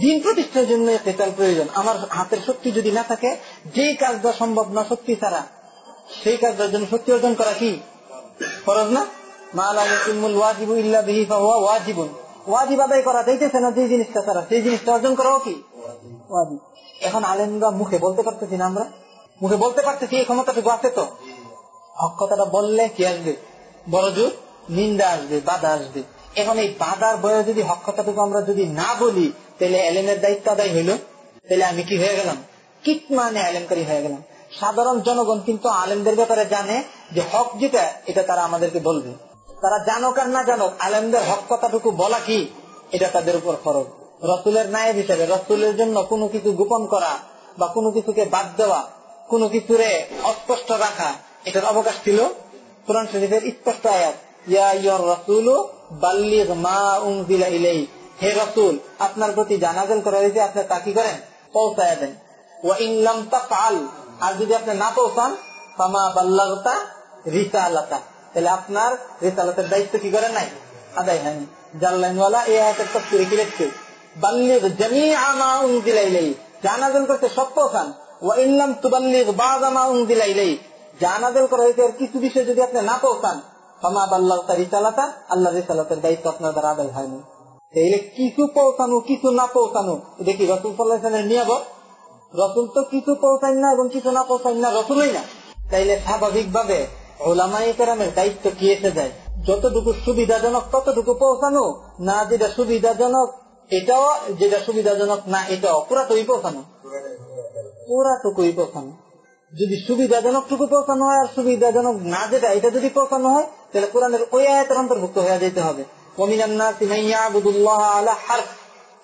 Speaker 2: দিন প্রতিষ্ঠার জন্য কেতাল প্রয়োজন। আমার হাতের শক্তি যদি না থাকে যে কাজটা সম্ভব না শক্তি ছাড়া, সেই কাজটার জন্য শক্তি অর্জন করা কি? ফরজ না? না আমরা? মুখে বলতে পারতেছি এই ক্ষমতাটুকু আছে তো? হক কথাটা বললে কি আসবে? বড় জোর নিন্দা আসবে, বাধা আসবে। এখন এই বাধার বয়ে যদি হক কথাটুকু আমরা যদি না বলি, তাহলে এলেমের দায়িত্ব আদায় হইল। তাহলে আমি কি হয়ে গেলাম? কিট মানে আলেমকারী হয়ে গেলাম। সাধারণ জনগণ কিন্তু আলেমদের ব্যাপারে জানে যে হক যেটা, এটা তারা আমাদেরকে বলবে। তারা জানুক আর না জানুক, আলেমদের হক কথাটুকু বলা কি? এটা তাদের উপর খরচ রসুলের নায়েব হিসেবে, রসুলের জন্য কোনো কিছু গোপন করা বা কোনো কিছুকে বাদ দেওয়া, কোনো কিছুরে অস্পষ্ট রাখা, এটার অবকাশ ছিল। কোরআন শরীফের স্পষ্ট আয়াত হে রসুল, আপনার প্রতি জানাজল করা হয়েছে, আপনি তা কি করেন? পৌঁছায় দেন। আর যদি আপনি না পৌঁছান, ফামা বাল্লাগতা রিসালাতা তাহলে আপনার রিসালাতের দায়িত্ব কি করেন নাই? আদায় হয়নি জাল্লাইনওয়ালা এই আয়াতের কি লিখছে? বাল্লিগ জামিআ মা উনজিলা ইলাইহি জানাজল করতে সব পৌঁছান ওয়া ইনলাম তুবাল্লিগ বাযা মা উনজিলা ইলাইহি জানাজল করা হয়েছে, এর কিছু বিষয় যদি আপনি না পৌঁছান আল্লাহ রিসালাতের দায়িত্ব আপনার দ্বারা আদায় হয়নি। তাইলে কিছু পৌঁছানো, কিছু না পৌঁছানো, এটা কি রসুল সাল্লাহামের রসুল তো কিছু পৌঁছান না এবং কিছু না পৌঁছান না রসুলই না। তাইলে স্বাভাবিক ভাবে ওলামাইকেরামের দায়িত্ব কি এসে যায়? যতটুকু সুবিধাজনক, ততটুকু পৌঁছানো, না যেটা সুবিধাজনক, এটাও, যেটা সুবিধাজনক, না এটাও, পুরাটুকুই পৌঁছানো। পুরাটুকুই পৌঁছানো। যদি সুবিধাজনক টুকু পৌঁছানো হয় আর সুবিধাজনক না যেটা, এটা যদি পৌঁছানো হয়, তাহলে কোরআনের ওই আয়াতের অন্তর্ভুক্ত হয়ে যেতে হবে।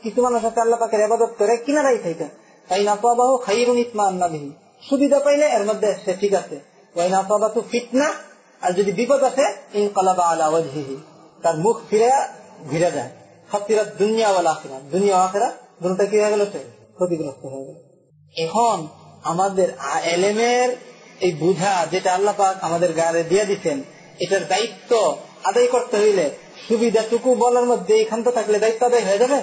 Speaker 2: কিছু মানুষ আছে আল্লাহ পাকের আবাদত করে কিনারাই থাকে। তাই না পাবাহ খাইরুন ইসমা আন্নাবিহি সুবিধা পাইলে এর মধ্যে সে ঠিক আছে। ওই না পাবা তো ফিটনা আর যদি বিপদ আছে ইনকালাবা আলা তার মুখ ফিরে ঘিরে যায়। খাতিরা দুনিয়া ওয়ালা আখিরা দুনিয়া আখিরা দুটোটা কি হয়ে গেল সে? ক্ষতিগ্রস্ত হয়ে গেল। এখন আমাদের এলেমের এই বুঝা যেটা আল্লাহ আমাদের গায়ে দিয়ে দিচ্ছেন এটার দায়িত্ব আদায় করতে হইলে সুবিধাটুকু বলার মধ্যে এখান তো থাকলে দায়িত্ব আদায় হয়ে যাবে।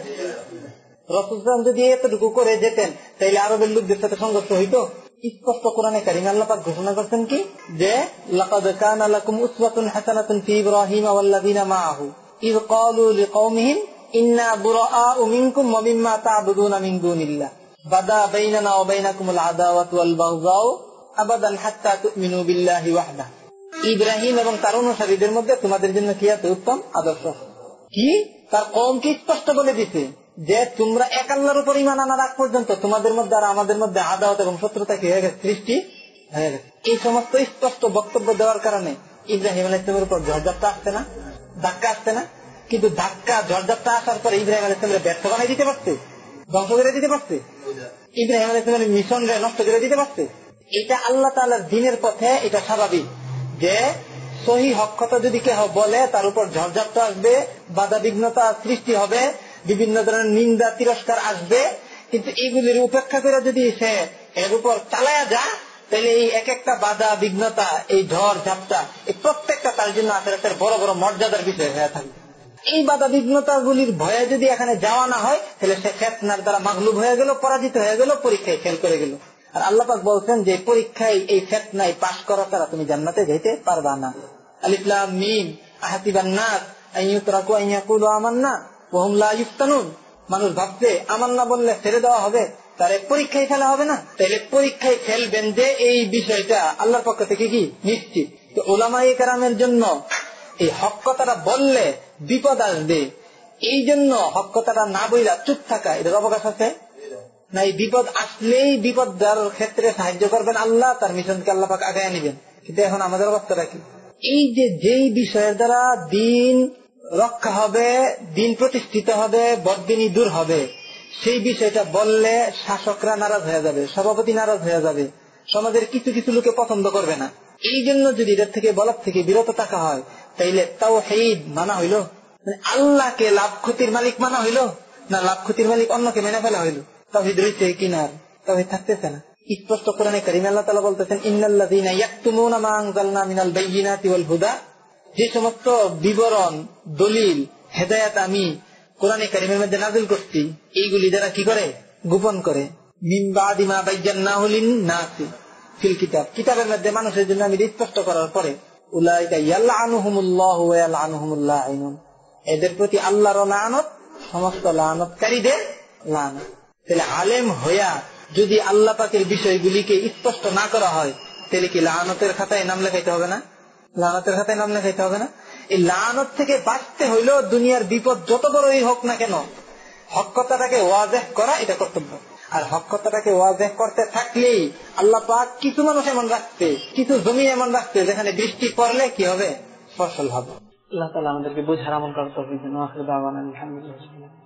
Speaker 2: রসুলাম যদি এতটুকু করে যেতেন, তাইলে আরবের লোকদের সাথে সংঘর্ষ হইতো। স্পষ্ট কোরআনে কারিম আল্লাহ ঘোষণা করছেন কি? যে, লাকাদ কানা লাকুম উসওয়াতুন হাসানাতুন ফি ইব্রাহিম ওয়াল্লাযিনা মাআহু ইয ক্বালু লিকাওমিহিম, ইন্না বুরাআউ মিনকুম ওয়া মিম্মা তা'বুদুনা মিন দুনিল্লাহ। বাদা বাইনানা ওয়া বাইনাকুমুল আদাওয়াতু ওয়াল বাগযাউ আবাদান হাত্তা তু'মিনু বিল্লাহি ওয়াহদাহু ইব্রাহিম এবং তার অনুসারীদের মধ্যে তোমাদের জন্য কি আছে উত্তম আদর্শ? কি? তার কমকে স্পষ্ট বলে দিছে যে তোমরা এক আল্লাহর উপর ইমান আনার আগ পর্যন্ত তোমাদের মধ্যে আর আমাদের মধ্যে আদাওয়াত এবং শত্রুতা কি হয়ে গেছে? সৃষ্টি হয়ে গেছে। এই সমস্ত স্পষ্ট বক্তব্য দেওয়ার কারণে ইব্রাহিম আলাহ ইসলামের উপর ঝড়ঝাপটা আসছে না ধাক্কা আসছে না। কিন্তু ধাক্কা ঝড়ঝাপটা আসার পর ইব্রাহিম আলাহ ইসলামের ব্যর্থ বানাই দিতে পারছে। ধ্বংস করে দিতে পারছে? ইব্রাহিম আলাহ ইসলামের মিশন নষ্ট করে দিতে পারছে? এটা আল্লাহ তালার দিনের পথে এটা স্বাভাবিক যে সহি হক্ষতা যদি কেহ বলে, তার উপর ঝড়ঝাপটা আসবে, বাধা বিঘ্নতা সৃষ্টি হবে, বিভিন্ন ধরনের নিন্দা, তিরস্কার আসবে। কিন্তু এইগুলির উপেক্ষা করে যদি সে এর উপর চালায়া যা তাহলে এই এক একটা বাধা, বিঘ্নতা, এই ঝড় ঝাপটা এই প্রত্যেকটা তার জন্য আখেরাতের বড় বড় মর্যাদার বিষয় হয়ে থাকবে। এই বাধা বিঘ্নতা গুলির ভয়ে যদি এখানে যাওয়া না হয়, তাহলে সে ফেতনার দ্বারা মাগলুব হয়ে গেল, পরাজিত হয়ে গেল, পরীক্ষায় ফেল করে গেল। আর আল্লাপাক বলছেন যে, পরীক্ষায় এই ফেতনায় পাশ করা ছাড়া তুমি জান্নাতে যেতে পারবা না। আলিফলাম মিম, আহাতিবান নাস আইয়ুতরাকু মানুষ ভাবছে আমার না বললে ছেড়ে দেওয়া হবে তারে পরীক্ষায় ফেলা হবে না। তাহলে পরীক্ষায় ফেলবেন যে, এই বিষয়টা আল্লাহর পক্ষ থেকে কি? নিশ্চিত। তো ওলামাই কারামের জন্য এই হক কথাটা বললে বিপদ আসবে। এই জন্য হক কথাটা না বইলা চুপ থাকা, এটার অবকাশ আছে? না, এই বিপদ আসলেই বিপদ দেওয়ার ক্ষেত্রে সাহায্য করবেন আল্লাহ, তার মিশনকে আল্লাহ আগায় নিবেন কিন্তু এখন আমাদের অবস্থাটা কি? এই যে যেই বিষয়ের দ্বারা দিন রক্ষা হবে, দিন প্রতিষ্ঠিত হবে বদিনী দূর হবে, সেই বিষয়টা বললে শাসকরা নারাজ হয়ে যাবে, সভাপতি নারাজ হয়ে যাবে। সমাজের কিছু কিছু লোকে পছন্দ করবে না। এই জন্য যদি এদের থেকে বলার থেকে বিরত থাকা হয় তাইলে তাও হেদ মানা হইল। মানে আল্লাহকে লাভ ক্ষতির মালিক মানা হইল, না লাভ ক্ষতির মালিক অন্যকে মেনে ফেলা হইল। তাহিদ রয়েছে কিনার তাহিদ থাকতেছে না। স্পষ্ট কোরআনে করিম আল্লাহ তালা বলতেছেন মিনাল হুদা। যে সমস্ত বিবরণ, দলিল, হেদায়াত আমি কোরআনে কারিমের মধ্যে নাজিল করছি, এইগুলি যারা কি করে? গোপন করে। মিমবাদিমা ফিল কিতাব। কিতাবের মধ্যে মানুষের জন্য আমি স্পষ্ট করার পরে এদের প্রতি আল্লাহর লানত, সমস্ত লানতকারীদের লানত। তাহলে আলেম হইয়া যদি আল্লাহ পাকের বিষয়গুলিকে স্পষ্ট না করা হয়, তাহলে কি লানতের খাতায় নাম লেখাইতে হবে না? লানতের খাতায় নাম লেখাইতে হবে না? এই লানত থেকে বাঁচতে হইলেও দুনিয়ার বিপদ যত বড়ই হোক না কেন হকতাটাকে ওয়াজেহ করা এটা কর্তব্য। আর হকতাটাকে ওয়াজে করতে থাকলেই আল্লাহ পাক কিছু মানুষ এমন রাখতে, কিছু জমি এমন রাখতে, যেখানে বৃষ্টি পড়লে কি হবে? ফসল হবে। আল্লাহ তালা আমাদেরকে বোঝার আমল করতে হবে আলহামদুলিল্লাহ।